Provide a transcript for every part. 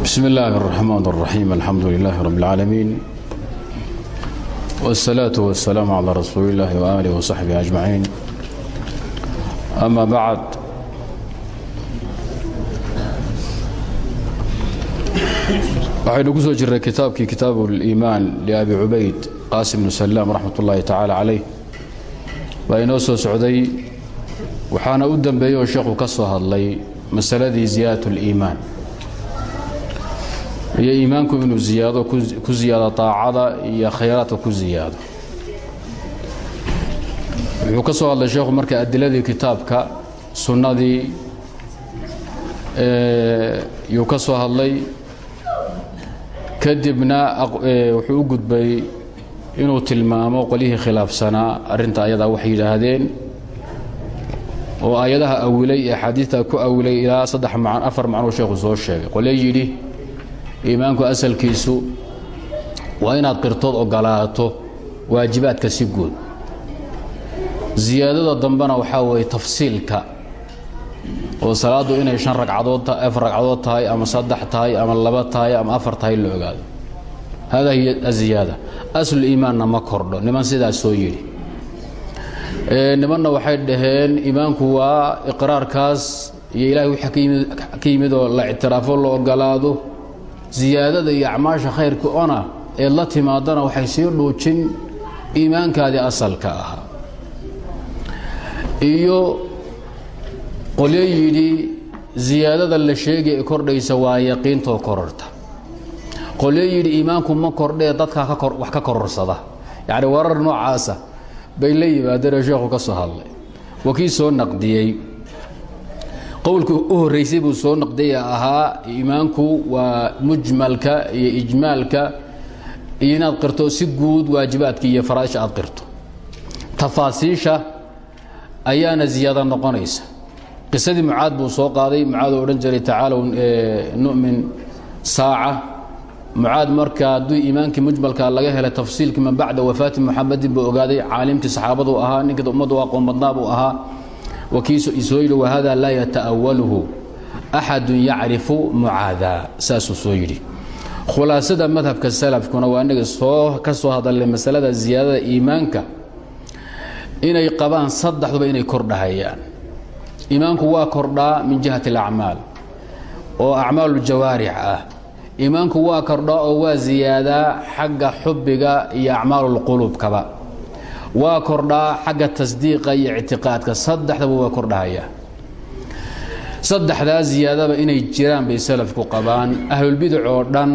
بسم الله الرحمن الرحيم الحمد لله رب العالمين والصلاة والسلام على رسول الله وآله وصحبه أجمعين أما بعد waxaynu ku soo jirnay kitaabkii kitaabu اliimaan liabi cubayd qaasim bnu salaam raxmat ullaahi tacaala calayh baa inoo soo socday waxaana u dembeeyey oo sheekhu ka soo hadlay masaladii ziyaadat اliimaan iyo iimaanku inuu ziyaado ku ziyaado طaacada iyo khayraadka ku ziyaado. Wuxuu ka soo hadlay sheekhu marka adiladii kitaabka sunnadii yuu ka soo hadlay. Kadibna wuxuu u gudbay inuu tilmaamo qolyihii khilaafsanaa arrinta ayadaa waxay yidhaahdeen oo ayadaha awilay ee axaadiidta ku awilay ilaa saddex man afar macnuu sheekhu soo sheegay. Qole yidhi iimaanku asalkiisu waa inaad qirtood ogolaato waajibaadka si guud. Ziyaadada dambena waxaa weeye tafsiilka oo salaaddu inay shan ragcadood afar ragcadood tahay ama saddex tahay ama laba tahay ama afar tahay la ogaado. Hada hiya aziyaada. Asluliimaanna ma kordho. Niman sidaas soo yidhi. Nimanna waxay dhaheen iimaanku waa iqraarkaas iyo ilahay wixii ka yimid oo la ictiraafo la ogolaado ziyaadada iyo acmaasha khayrka ona eed la timaadana waxay sii dhuujin iimaankaadii asalka ahaa iyo qolyo yidhi ziyaadada la sheegay ee kordhaysa waa yaqiintoo kororta. Qolyo yidhi iimaanku ma kordhee dadkaa wax ka kororsada. Yacni warar noocaasa bay la yimaadeenoo sheekhu ka soo hadlay. Waa kii soo naqdiyey qowlkii u horraysay buu soo naqdiyay ahaa iimaanku waa mujmalka iyo ijmaalka iyo inaad qirto si guud waajibaadka iyo faraaisha aad qirto. Tafaasiisha ayaana ziyaado noqonaysa. Qisadii mucaad buu soo qaaday mucaad oo odhan jiray tacaalow nu'min saaca. Mucaad marka hadduu iimaankii mujmalka laga helay tafsiilkii man bacda wafaati muxamadin buu ogaaday caalimkii saxaabadu ahaa ninkii ummaddu aqoon badnaa buu ahaa wakiisoo yidhi wahada laa yata'awaluhu axadu yacrifu mucaada saasuu soo yidhi. Khulaasada madhabka salafkuna waa inaga soo ka soo hadalnay masalada ziyaadada iimaanka inay qabaan saddexduba inay kordhahayaan. Iimaanku waa kordhaa min jihati alacmaal oo acmaaluuljawaarix ah. Iimaanku waa kordhaa oo waa ziyaadaa xagga xubbiga iyo acmaalulquluubkaba waa kordhaa xagga tasdiiqa iyo ictiqaadka. Saddexdaba waa kordhahayaa saddexdaa ziyaadaba inay jiraan bay salafku qabaan. Ahlulbidac oo dhan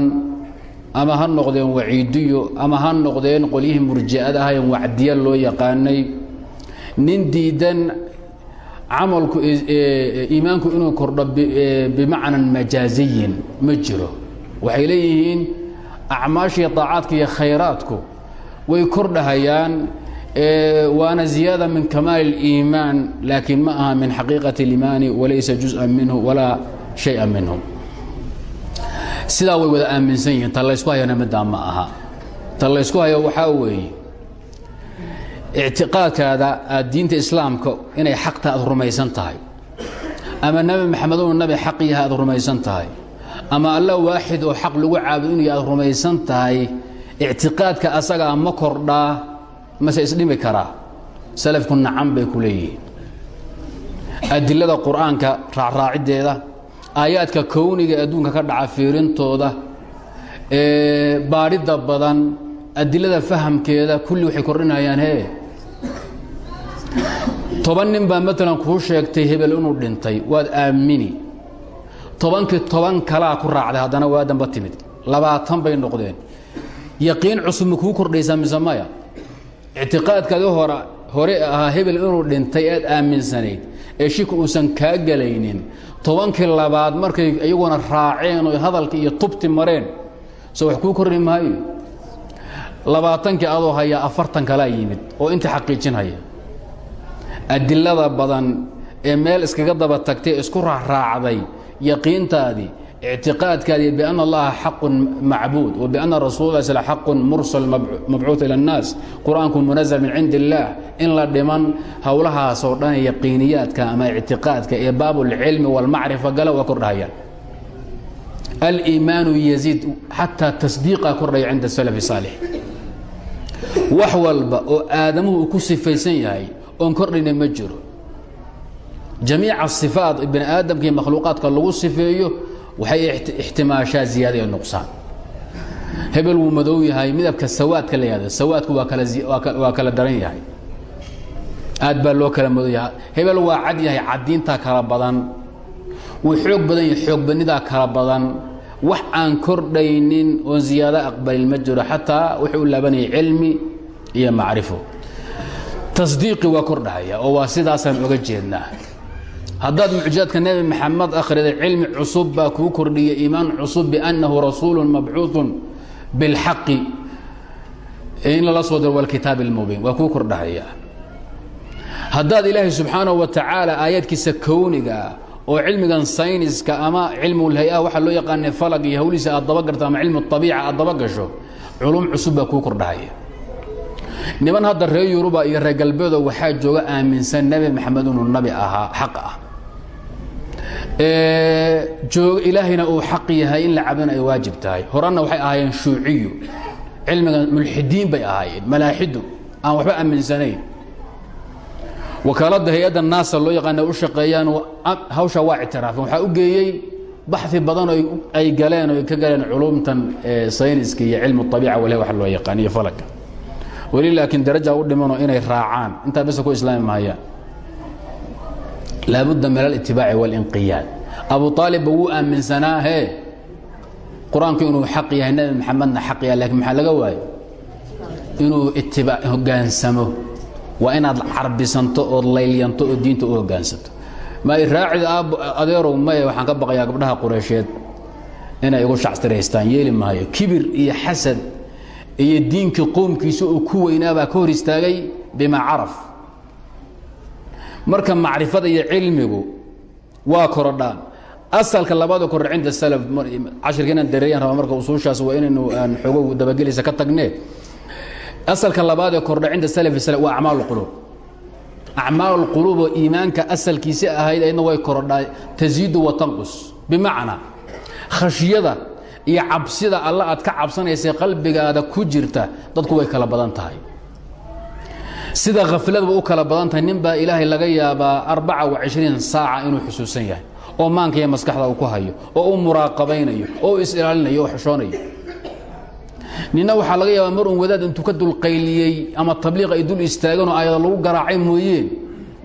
ama ha noqdeen waciidiyo ama ha noqdeen qolyihii murji'ada ahayen wacdiya loo yaqaanay. Nin diidan camalku iimaanku inuu kordho bimacnan majaaziyin ma jiro. Waxay leeyihiin acmaashiiyo daacaadka iyo khayraadku way kordhahayaan waana ziyaada min kamaal اliimaan laakiin ma aha min xaqiiqati اliimaani walaysa juزءa minhu walaa shaya minhu sidaa way wada aaminsan yihiin ta laysku hayana middaa ma aha ta laysku hayo waxaa weeye ictiqaadkaada aad diinta islaamka inay xaqta aad rumaysan tahay ama nebi maxamed inu nabi xaq yahay aad rumaysan tahay ama alla waaxid oo xaq lagu caabudo inuu aad rumaysan tahay ictiqaadka asagaa ma kordhaa mase isdhimi karaa salafku nacan bay ku leeyihiin. Adilada qur'aanka raacraaciddeeda aayaadka kowniga adduunka ka dhaca fiirintooda baadhidda badan adilada fahamkeeda kulli waxay kordhinayaan hee? Toban nin baa maalan kuu sheegtay hebel inuu dhintay waad aamini. Tobankii toban kalaa ku raacday haddana waa damba timid. Labaatan bay noqdeen. Yaqiin cusub ma kuu kordhaysaa mise maya ictiqaadkaadi hore hore ahaa hebel inuu dhintay aad aaminsanayd ee shika uusan kaa gelaynin tobankii labaad markay iyaguna raaceen oo hadalka iyo tubti mareen soo wax kuu korri maayo. Labaatankii adoo hayaa afartan kalaa yimid oo inta xaqiijinhaya adilada badan ee meel iskaga daba tagtay isku raacraacday yaqiintaadii ictiqaadkaad iyo bianna allaha xaqun macbuud wa bianna rasuula sl xaqun mursal mabcuud ila annaas qur'aanku munazal min cindi illaah in la dhiman howlahaasoo dhan yaqiiniyaadka ama ictiqaadka ee baabulcilmi walmacrifa gala waa kordhahayaan aliimaanu yaziid xataa tasdiiqa kordhaya cinda salafi saalix wax walba oo aadamuhu uu ku sifaysan yahay oon kordhayna ma jiro jamiica sifaat bani aadamka iyo makhluuqaadka lagu sifeeyo waxay ixtimaashaa ziyaada iyo nuqsaan. Hebel wuu madow yahay midabka sawaadka la yihahda sawaadku waa kala waa kala daran yahay. Aad baa loo kala madow yahay. Hebel waa cad yahay caddiintaa kala badan. Wuu xoog badan yahay xoogbanidaa kala badan. Wax aan kordhaynin oon ziyaado aqbalin ma jiro xataa wuxuu u laabanayay cilmi iyo macrifo. Tasdiiqi waa kordhahaya oo waa sidaasaan oga jeednaa haddaad mucjizaadka nebi maxamed akhriday cilmi cusub baa kuu kordhiya iimaan cusub biannahu rasuulu mabcuuثun biاlxaqi in lala soo diro walkitaab اlmubiin waa kuu kordhahaya haddaad ilaahay subxaanaه wa tacaala aayaadkiisa kowniga oo cilmigan sayniska ama cilmulhay-a waxaa loo yaqaana falag iyo hawlihiisa aad dabagarto ama cilmu abiica aad dabagasho culum cusub baa kuu kordhahaya niman hadda reer yuruba iyo reer galbeedo waxaa jooga aaminsan nebi maxamed inuu nabi ahaa xaq ah joog ilaahayna uu xaq yahay in la cabdana ay waajib tahay. Horanna waxay ahaayeen shuuciyu. Cilmiga mulxidiin bay ahaayeen malaaxidu aan waxba aaminsanayn. Wakaaladda hay'adda naasa loo yaqaana u shaqeeyaan hawshaa waa ictiraafeen waxaa u geeyey baxi badan oo ay galeen oo ay ka galeen culumtan sayniska iyo cilmu abiica wale wax loo yaqaan iyo falaga weli laakiin daraja u dhimanoo inay raacaan. Intaa bese ku islaami maayaan laabudda min alitibaaci walinqiyaad abu aalibba wuu aaminsanaa hee qur'aanku inuu xaq yahay nebi maxamedna xaq yahay lakiin maxaa laga waayo inuu itibaa hogaansamo waa inaad carbisanto ood laylyanto oo diinta u hogaansanto ma raacid adeerow maye waxaan ka baqayaa gabdhaha qureysheed inay igu shactiraystaan yeeli maayo kibir iyo xasad iyo diinkii qoomkiisa oo ku weynaabaa ka hor istaagay bimaa caraf marka macrifada iyo cilmigu waa korodhaan. Asalka labada koror cinda salaf cashirka inaan dareeyan raba marka usuushaas waa inaynu aan xoogo dabagelaysa ka tagnee. Asalka labaadee kordha cinda sal waa acmaal اquluub acmaal اlquluub oo iimaanka asalkiisi ahayd ayadna way korodhaa taziidu wa tanqus. Bimacnaa khashyada iyo cabsida alla aad ka cabsanaysay qalbigaada ku jirta dadku way kala badan tahay sida khafladba u kala badan tahay nin baa ilaahay laga yaabaa arbaca wa cishriin saaca inuu xusuusan yahay. Oo maanka iyo maskaxda uu ku hayo oo u muraaqabaynayo oo u is-ilaalinayo oo xishoonayo nina waxaa laga yaabaa mar un wadaad intuu ka dulqayliyey ama tabliiq ay dul istaaganoo ayada lagu garaacay mooyeen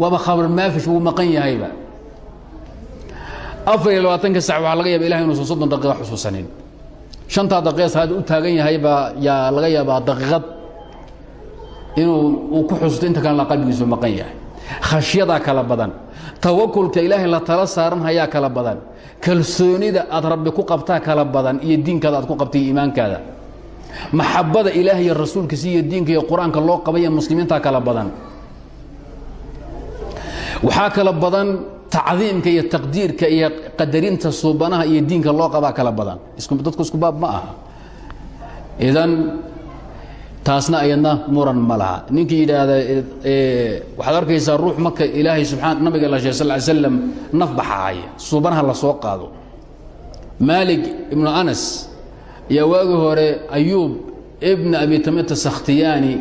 waaba khabar maafish wuu maqan yahayba. Afar iyo labaatanka sac waxaa laga yaaba ilahay inuusan soddon daqiiqa xusuusanin. Shantaa daqiiqa salaada u taagan yahaybaa yaa laga yaabaa daqiiqad inuu uu ku xusuusto inta kalena qalbigiisu maqan yahay. Khashyadaa kala badan tawakulka ilaahay la tala saaran hayaa kala badan kalsoonida aad rabbi ku qabtaa kala badan iyo diinkaada aad ku qabtay iimaankaada. Maxabada ilaah iyo rasuulkiisa iyo diinka iyo qur'aanka loo qabay muslimiinta kala badan. Waxaa kala badan tacdiimka iyo taqdiirka iyo qadarinta suubanaha iyo diinka loo qabaa kala badan. Dadku isku baab ma aha. Idan taasna ayadna muran ma laha. Ninkii yidhaahda waxaad arkaysaa ruux marka ilaahay subaa nabiga la shee sal slam naf baxahaya suubanaha la soo qaado. Maalik ibnu anas ayaa waagi hore ayuub ibna abi tamita sakhtiyaani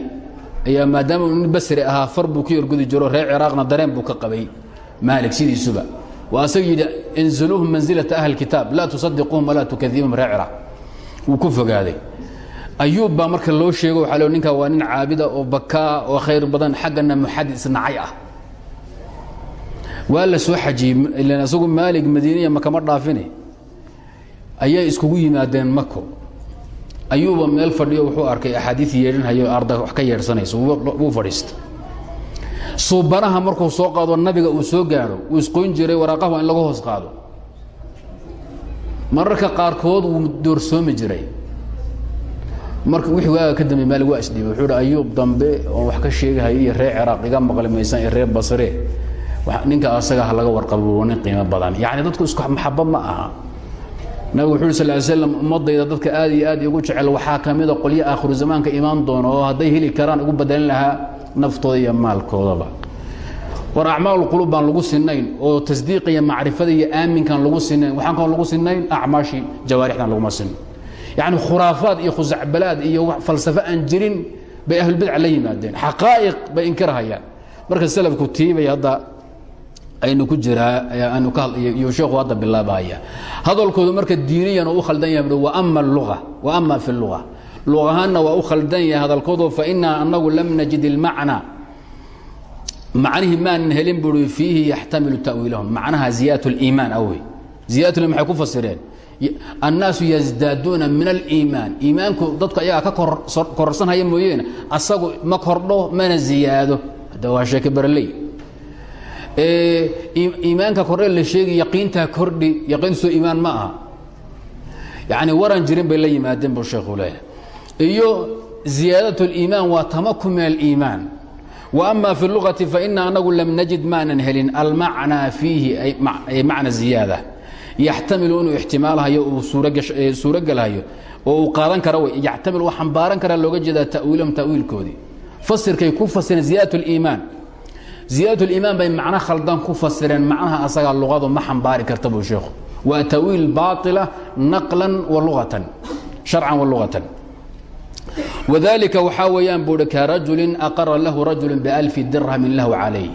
ayaa maadaama nin basri ahaa far buu yorgudi jiro reer ciraaqna dareen buu ka qabay. Maalik sidiisuba waa asaga yidhi inziluuhum mansilata ahli kitaab laa tusadiquuhum walaa tukadibuhum reer ciraaq. Wuu ku ayuub baa marka loo sheego waxa l ninkaa waa nin caabida oo bakaa oo khayr badan xaggana muxadis nacay ah. Waa la soo xajiyey ilan asagu maalig madiiniya makama dhaafine. Ayay iskugu yimaadeen mako ayuuba meel fadhiyo wuxuu arkay axaadiid yeedhanhayo arda wax ka yeedhsanayso wuu fadhiista suubanaha markuu soo qaado nabiga uu soo gaadho wuu isqoyn jiray waraaqaha waa in laga hoos qaado. Mararka qaarkood wuu doorsoomi jiray marka wixii waaga ka dambe maalig waa isdhiibay wuxuu hi ayuub dambe oon wax ka sheegahayo iyo reer ciraaq iga maqli maysaan iyo reer basre ninka asaga ha laga warqabo nin qiimo badan. Yacni dadku isku maxabo ma aha. Nabigu wuxu uhi sal ly slam ummadayda dadka aad iyo aad igu jecel waxaa ka mida qolyo aakhiru zamaanka imaan doono oo hadday heli karaan igu badelin lahaa naftooda iyo maalkoodaba. War acmaal qulub baan lagu sinayn oo tasdiiq iyo macrifada iyo aaminkaan lagu sinayn waxaan kaloo lagu sinayn acmaashii jawaarixdan laguma sinayn yacni khuraafaad iyo khusacbalaad iyo falsafo aan jirin bay ahlulbidca la yimaadeen. Xaqaa'iq bay inkirhayaan marka salafku tiibay hadda aynu ku jiraa aanu ka iyo sheekhu hadda bilaabaya hadalkoodu marka diiniyan u khaldan yahay wa ama lua wa ama fi luga luqahaanna waa u khaldan yahay hadalkoodu fa inaa anagu lam najid ilmacna macnihii maanan helin bui fiihi yaxtamilu tawiilahum. Macnaha ziyadat اliimaan awey ziyadat maxay ku fasireen annaasu yasdaaduuna min aliimaan. Iimaanku dadku ayagaa ka kororsanhaya mooyeene asagu ma kordho mana ziyaado. Hadda waa sheeke barley iimaanka kordhe la sheegi yaqiintaa kordhi yaqiintusoo iimaan ma aha. Yacni waran jirin bay la yimaadeen buu sheekhu leeyahay. Iyo ziyaadat اliimaan waa tamakum min aliimaan. Wa ama fi lugati faina anagu lam najid maanan helin. Almacnaa fiihi ay macna ziyaada yaxtamilu inuu ixtimaalhayo uu suurogelhayo oo uu qaadan kara wey yaxtamil u xambaaran karaa looga jeedaa ta'wiilahum ta'wiilkoodii fasirkay ku fasireen ziyadat اliimaan ziyadat اliimaan bay macno khaldan ku fasireen macnaha asagaa luqadu ma xambaari karta buu sheekhu waa tawiil baaطila naqlan wa lugatan sharcan wa lugatan wadalika waxaa weeyaan buuhi ka rajulin aqara lahu rajulu bialfi dirhamin lahu calayh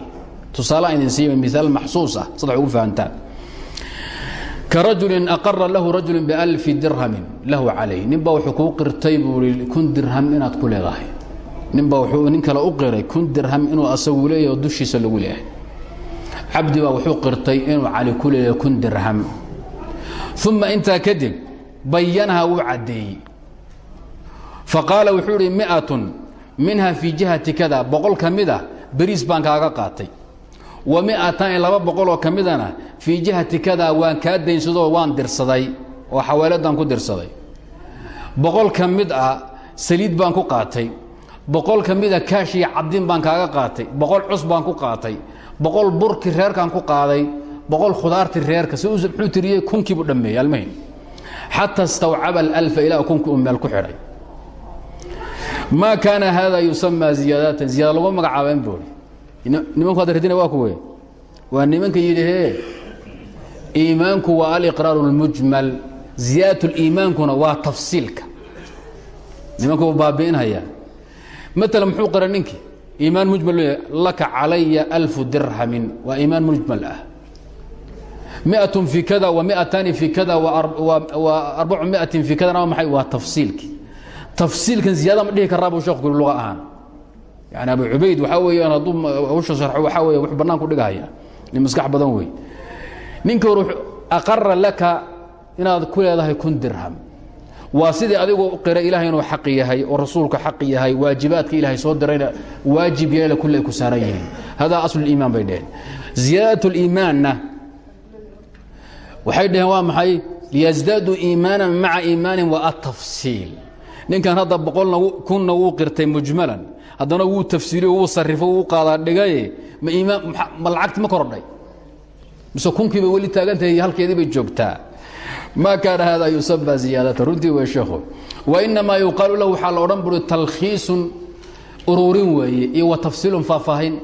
tusaala idin siiba miaal maxsuus ah saddex ugu fahantaan ka rajulin aqara lahu rajulu bialfi dirhamin lahu calayh ninbaa wuxuu kuu qirtay buu i kun dirham inaad ku leedahay ninbaa wuxuu nin kale u qiray kun dirham inuu asagu leeyahy oo dushiisa lagu leeyahay cabdi baa wuxuu qirtay inuu cali ku leeyahay kun dirham uma intaa kadib bayanaha wuu caddeeyey faqaala wuxuu idhi miatun minha fii jihati kada boqol ka mida beriis baan kaaga qaatay wa miatan laba boqoloo ka midana fii jihati kada waan kaa daynsadoo waan dirsaday oo xawaaladan ku dirsaday. Boqol ka mid ah saliid baan ku qaatay. Boqol ka mida kaashiya cabdin baan kaaga qaatay. Boqol cus baan ku qaatay. Boqol burki reerkaan ku qaaday. Boqol khudaarti reerka si muxuu tiriyey kunkiibu dhammeeyey almahin xata istawcaba alalfa ilaa kunkii uu meel ku nimanku hadda radina waa kuwe waa nimanka yidhi iimaanku waa aliqraaru اlmujmal ziyaadat اliimaankuna waa tafsiilka. Nimanku baabi'inhaya maala muxuu qira ninkii? Iimaan mujmal laka calaya alfu dirhamin. Waa iimaan mujmal ah. Miatun fi kada wa miataani fi kada wa arbacu miatin fi kadana waa maxay? Waa tafsiilkii tafsiilkan ziyaada ma dhihi karaa buu sheekhu kuli luga ahaan yani abu cubayd waxaa weeyaan hadduu hawsha sharxo waxaa weya wax bannaan ku dhigahaya nin maskax badan wey ninka hore aqara laka inaad ku leedahay kun dirham. Waa sidii adigoo qira ilahay inuu xaq yahay oo rasuulku xaq yahay waajibaadka ilahay soo dirayna waajib yeela kulle ay ku saaran yihiin hada asluliimaan bay dheheen ziyaadat اliimaanna waxay dhaheen waa maxay? Liyasdaaduu iimaanan maca iimaanin wa atafsiil ninkan hadda boqolna kunna wuu qirtay mujmalan haddana wuu tafsiiliyo wuu sarifo wuu qaadaa dhigaye ma iimaan ma lacagti ma kordhay mise kunkiiba weli taagantahay halkeedii bay joogtaa. Ma kaana hada yusama ziyaadata. Runtii wey sheekhu. Wainamaa yuqaalu lahu waxaa la odhan buri talkhiisun ururin weeye iyo wa tafsiilun faahfaahin.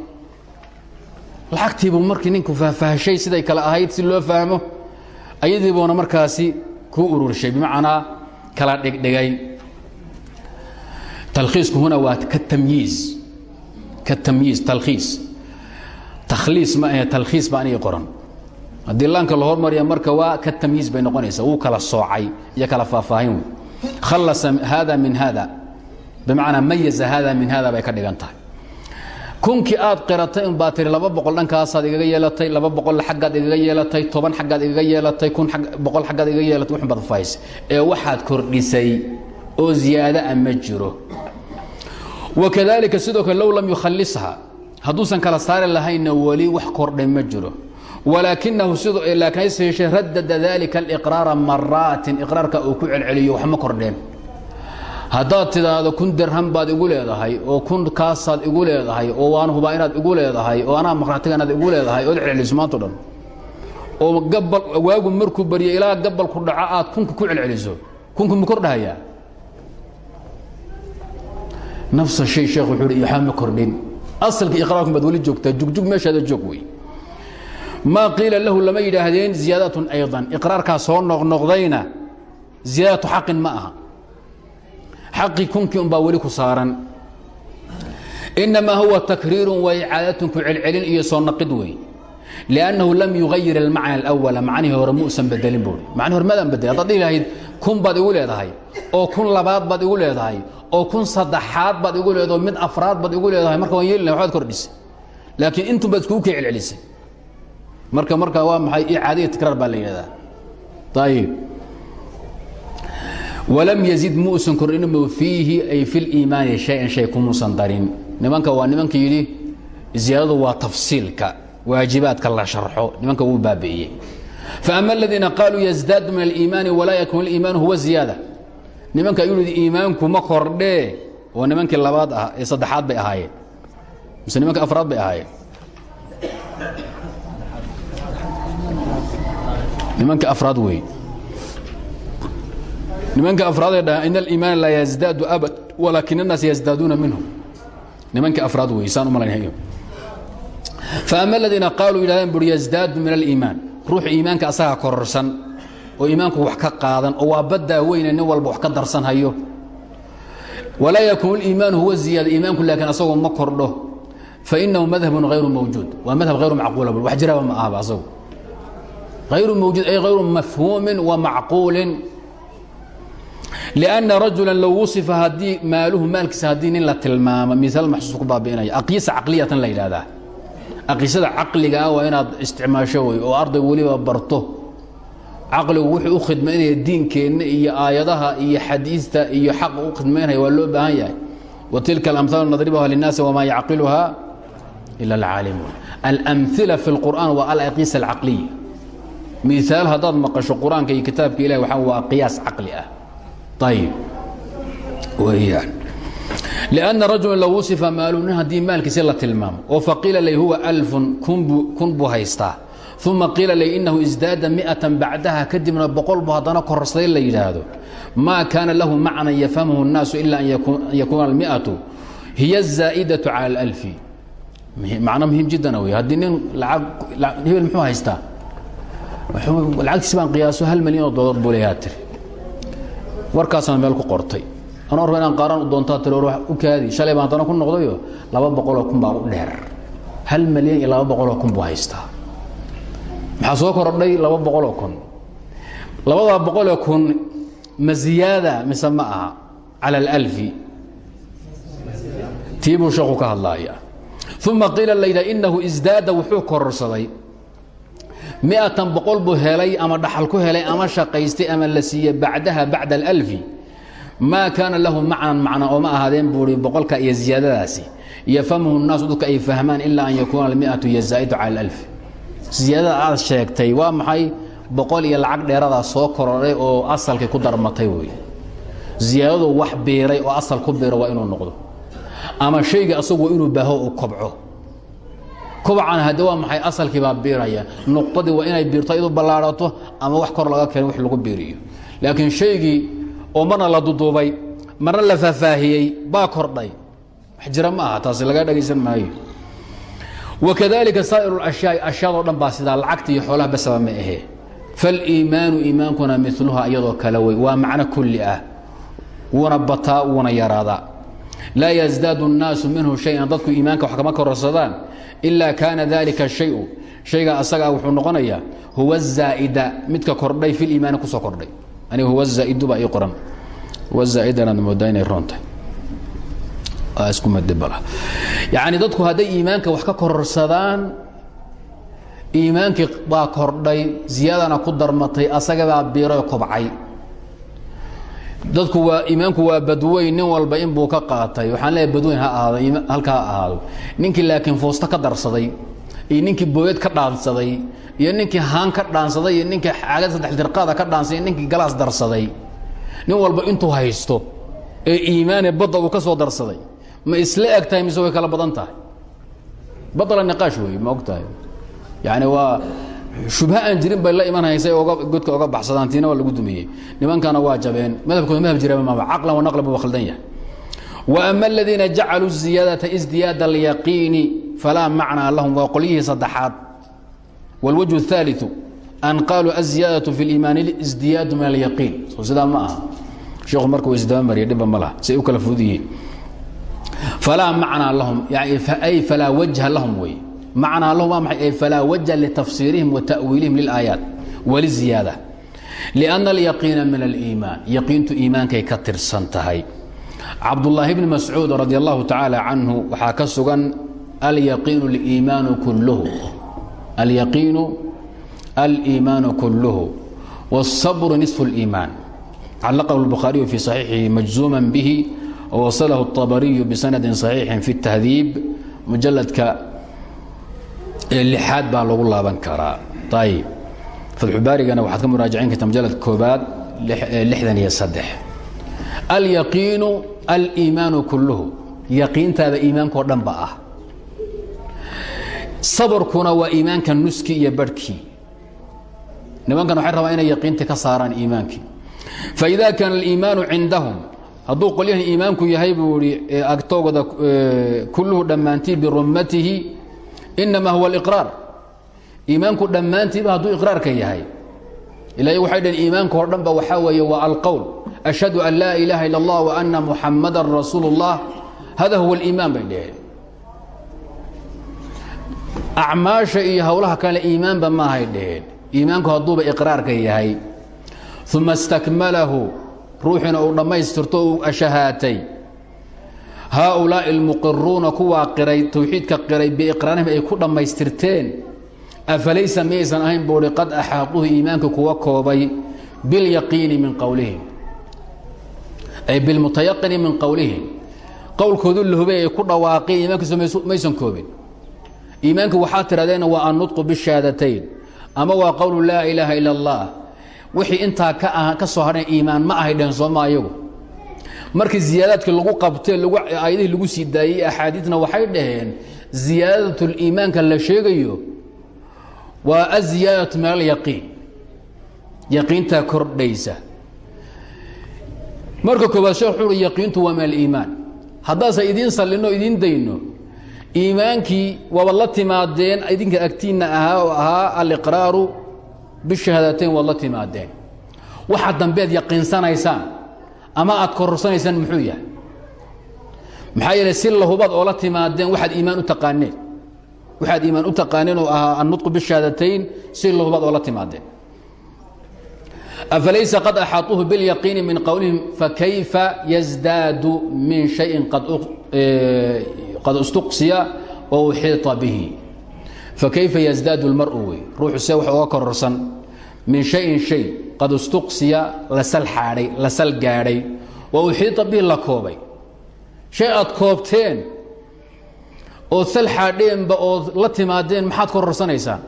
Lacagtiibuu markii ninku faahfaahshay siday kale ahayd si loo fahmo ayadiibuuna markaasi ku ururshay. Bimacnaa kala dhigdhigay talkhiisku huna waa katamyiiz katamyiiz talkhiis takhliis ma ahe talkhiis baa aniga qoran. Haddii laanka la hormariya marka waa ka tamyiiz bay noqonaysa wuu kala soocay iyo kala faahfaahin wey khallasa hada min hada bimacnaa mayaza hada min hada bay ka dhigan tahay. Kunkii aad qiratay un baa tiri laba boqol dhankaasaad igaga yeelatay laba boqol xaggaad igaga yeelatay toban xaggaad igaga yeelatay kun boqol xaggaad igaga yeelatay waxun baad faahis ee waxaad kordhisay oo ziyaada'a ma jiro. Wakadalika sidoo kale low lam yukhallisha hadduusan kala saari lahaynna weli wax kordhay ma jiro. Walaakinahu laakiin hase yeeshee radada dalika aliqraara maraatin iqraarka uu ku celceliyo wax ma kordheen. Haddaad tidhaahdo kun dirham baad igu leedahay oo kun kaasaad igu leedahay oo waan hubaa inaad igu leedahay oo anaa maqraatiga inaad igu leedahay ood celceliso maanto dhan. Oo gabal waagu markuu baryo ilaa gabalku dhaco aad kunka ku celceliso kunku ma kordhahayaa nafsa shay sheekh wuxuu hi waxba ma kordhin. Asalka iqraarkum baad weli joogtaa jugjug meeshaada joog wey. Maa lahu lama yidhaahdeen ziyaadatun ayضan iqraarkaa soo noqnoqdayna ziyaadatu xaqin ma aha. Xaqii kunkii un baa weli ku saaran. Inamaa huwa takriirun wa icaadatun ku celcelin iyo soo naqid wey. Liannahu lam yugayir almacna alawala macnihii hore muusan bedelin buui macnihi hore madaan bedel haddaad dhihi kun baad igu leedahay oo kun labaad baad igu leedahay oo kun saddexaad baad igu leedaho mid afraad baad igu leedahay marka waan yeelina waxbaad kordhisay. Laakiin intun baad iskugu kii celcelisay. Marka marka waa maxay icaadiya tikraar baa la yidhahdaa? Ayib walam yazid muusan kordhinmo fiihi ay fi liimaani shay-an shay kumuusan darin. Nimanka waa nimanka yidhi ziyaadadu waa tafsiilka waajibaadka la sharxo. Nimanka wuu baabi'iyey faama aladiina qaaluu yazdaadu min aliimaani walaa yakun aliimaanu huwa ziyaada nimanka ayuu yidhi iimaanku ma kordhee oo nimankii labaad ah ee saddexaad bay ahaayeen mise nimanka afraad bay ahaayeen nimanka afraad wey nimanka afraadee dhaha in aliimaan laa yazdaadu abad walaakin الnaas yazdaaduuna minhu nimanka afraad wey saan u malaynayo faama aladiina qaaluu yidhahdeen buri yazdaadu min aliimaan ruux iimaanka asagaa kororsan oo iimaanku wax ka qaadan oo waa baddaa weyne nin walba wax ka darsan hayo walaa yakuun اliimaanu huwa ziyaada iimaanku laakiin asagoo ma kordho fainahu madhabun hayru mawjuud waa madhab hayru macquula wax jiraba ma ahaba asagu hayru mawjuud ay hayru mafhuumin wa macquulin لأنa rajuلا low wuصifa haddii maaluhu maalkiisa haddii nin la tilmaamo miaal maxsuus ku baabi'inaya aqiisa caqliyatan la yidhahdaa aqisada caqligaa ah waa inaad isticmaasho wey oo arday weliba barto. Caqligu wuxuu u khidmaynaya diinkeenna iyo aayadaha iyo xadiista iyo xaqa u khidmaynaya waa loo baahan yahay. Wa tilka alamhaal nadribuha linnaasi wamaa yacqiluha ila alcaalimuun alamila fi اlqur'an waa alaqisa alcaqliya miaal haddaad maqasho qur'aanka iyo kitaabka ilahi waxa waa qiyaas caqli ah. Ayib weyaan لأنa rajuلا low wuصifa maalu nin haddii maalkiisi la tilmaamo oo faqiila lay huwa ألفun kun buu haystaa ثuma qiila lay inahu isdaada miئaة bacdaha kadibna boqol bu haddana kororsaday la yidhaahdo maa kaana lahu macnan yafhamhu الnaasu ila an yakuuna الmiئaةu hiy الزaaئdaة calى الألف macno muhiim jiddan wey haddii nin laag hebel muxuu haystaa lacagtiisi baan qiyaaso hal milyan oo dolar buu leeyaa tiri warkaasaan meel ku qortay anoo raba inaan qaaran doontaa tiri war u kaadi. Shalay baan haddana ku noqdayo laba boqoloo kun baa u dheer. Hal milyan iyo laba boqoloo kun buu haystaa. Maxaa soo kordhay laba boqoloo kun? Labadaa boqoloo kun ma ziyaada mise ma aha? Cala alalfi. Tii buu sheeku ka hadlaaya. Uma qiila layidhaha inahu isdaada wuxuu kororsaday. Miatan boqol buu helay ama dhaxal ku helay ama shaqaystay ama la siiyey bacdaha bacda alalfi maa kaana lahu macnan macna ooma ahaadeen buui boqolka iyo ziyaadadaasi yafhamhu الnaasu dadka ay fahmaan ilaa an yakuuna almiatu iyo zaa'idu cala alalfi ziyaadada aad sheegtay waa maxay boqol iyo lacag dheeradaa soo kororay oo asalkii ku darmatay wey ziyaadadu wax biiray oo asal ku biiro waa inuu noqdo. Ama shayga asagu waa inuu baaho u kobco. Kobcana hadde waa maxay asalkii baa biiraya? Nuqdadii waa inay biirto iyadu ballaarato ama wax kor laga keeno wax lagu biiriyo. Laakiin shaygii oo marna la duduubay marna la faahfaahiyey baa kordhay wax jira ma aha taasi laga dhagaysan maayo wakadalika saa'iru اlashyaai ashyaadoo dhan baa sidaa lacagta iyo xoolaha basaba ma ahe faaliimaanu iimaankuna miluha iyadoo kale wey waa macno kulli ah wuuna bataa wuuna yaraadaa laa yasdaadu الnaasu minhu shay-an dadku iimaanka wax kama kororsadaan ilaa kaana dalika shayu shayga asagaa wuxuu noqonayaa huwa zaa'ida midka kordhay fi liimaani kusoo kordhay aniga huwa zaa'idu baa ii qoran huwa zaa'idanaad moodaa inay roontahay isku madibala yacni dadku hadday iimaanka wax ka kororsadaan iimaankii baa kordhay ziyaadana ku darmatay asagabaa biiroo kobcay. Dadku waa iimaanku waa badweyn nin walba inbuu ka qaatay. Waxaan leeyahay badweyn ha ahaado halka ha ahaado ninkii laakiin foosto ka darsaday iyo ninkii booyad ka dhaansaday iyo ninkii haan ka dhaansaday iyo ninkii caagad saddex dirqaada ka dhaansaday iyo ninkii galaas darsaday. Nin walba intuu haysto ee iimaane badda uu ka soo darsaday ma isla eg tahay mise way kala badan tahay? Badala niqaash weeye ma og tahay yaani waa shubha aan jirin bay la imanhaysay oga godka oga baxsadaan tiina waa lagu dumiyey. Nimankana waa jabeen madhabkooda madhab jira maama caqlan wa naqlan buu khaldan yahay. Wa ama aladiina jacaluu ziyaadata isdiyaada alyaqiini falaa macnaa lahum waa qolyihii saddexaad wاlwجه الثaaliثu an qaaluu الزiyaadaة fi اliimaani isdiyaadu min اlyaqiin soo sidaa ma aha sheekhu marka u isdabamariya dhibba ma laha say u kala fudud yihiin falaa macnaa lahum ay falaa wajha lahum wey macnaa lahum waa maxay ay falaa wajha litafsiirihim wa ta'wiilihim lilaayaat waliziyaada lianna alyaqiina min aliimaan yaqiintu iimaankay ka tirsan tahay cabdullaahi bni mascuud radi allahu tacaala canhu waxaa ka sugan alyaqiinu liimaanu kulluhu alyaqiinu aliimaanu kulluhu wاsabru nisfu اliimaan calaqahu الbukhaariyu fi صaxiixihi majzuuma bihi wwasalahu الطabariyu bisanadi صaxiixin fi الtahdiib mujaladka lixaad baa lagu laaban karaa ayb fatxubaarigana waxaad ka muraajacayn karta mujalad koobaad lixdan iyo saddex alyaqiinu aliimaanu kulluhu yaqiintaada iimaankao dhan ba ah sabarkuna waa iimaanka nuskii iyo barhkii. Nimankan waxay rabaa inay yaqiintii ka saaraan iimaankii faida kaana aliimaanu cindahum hadduu qolyahan iimaanku yahay buu ihi agtoogoda kulluhu dhammaantii birummatihi inamaa huwa aliqraar. Iimaanku dhammaantiiba hadduu iqraarka yahay ilahy waxay dhaheen iimaanka hor dhan weeye waa alqowl ashhadu an laa ilaaha illa allah wa anna muxamadan rasuulu hada huwa aliimaan bay acmaasha iyo howlaha kale iimaanba maahay dhaheen iimaanku hadduuba iqraarka yahay. Uma istakmalahu ruuxiina uu dhammaystirto uu ashahaatay. Haaulaaءi اlmuqiruuna kuwaa qiray towxiidka qiray biiqraarihim ay ku dhammaystirteen. Afalaysa miyaysan ahayn buuhi qad axaaquhu iimaanka kuwa koobay bilyaqiini min qowlihim ay bilmutayaqini min qowlihim qowlkoodu lahubay ay ku dhawaaqeen iimaankiisu maysan koobin iimaanka waxaa tirahdeen waa annutqu bishahaadatayn ama waa qowlu laa ilaaha ila اllah wixii intaa ka ah soo hadheen iimaan ma ahay dheheen sooma ayagu. Markii ziyaadaadkii lagu qabtee lagu aayadihii lagu sii daayey axaadiidna waxay dhaheen ziyaadatul-iimaanka la sheegayo waa aziyaadatu min alyaqiin. Yaqiintaa kordhaysa. Marka koobaad sheekh wuxuu uhi yaqiintu waa min aliimaan. Haddaase idiin sallinno idiin dayno iimaankii waabad la timaadeen idinka agtiinna ahaa oo ahaa aliqraaru bishahaadateyn waad la timaadeen. Dambeed yaqiinsanaysaan ama aad kororsanaysaan muxuu yahay? Maxaa yeele si lahubaad oola timaadeen waxaad iimaan u taqaaneen. Waxaad iimaan u taqaaneen oo ahaa annutqu bishahaadatayn si lahubaad oola timaadeen. Afalaysa qad axaaطuuhu biاlyaqiini min qowlihim fakayfa yasdaadu min shayin qad istuqsiya oo uxiiطa bihi. Fakayfa yasdaadu اlmar'u wey? Ruuxu see wax oga kororsan. Min shayin shay qad istuqsiya la sal xaadhay la sal gaadhay. Wa uxiita bihi la la timaadeen maxaad kororsanaysaan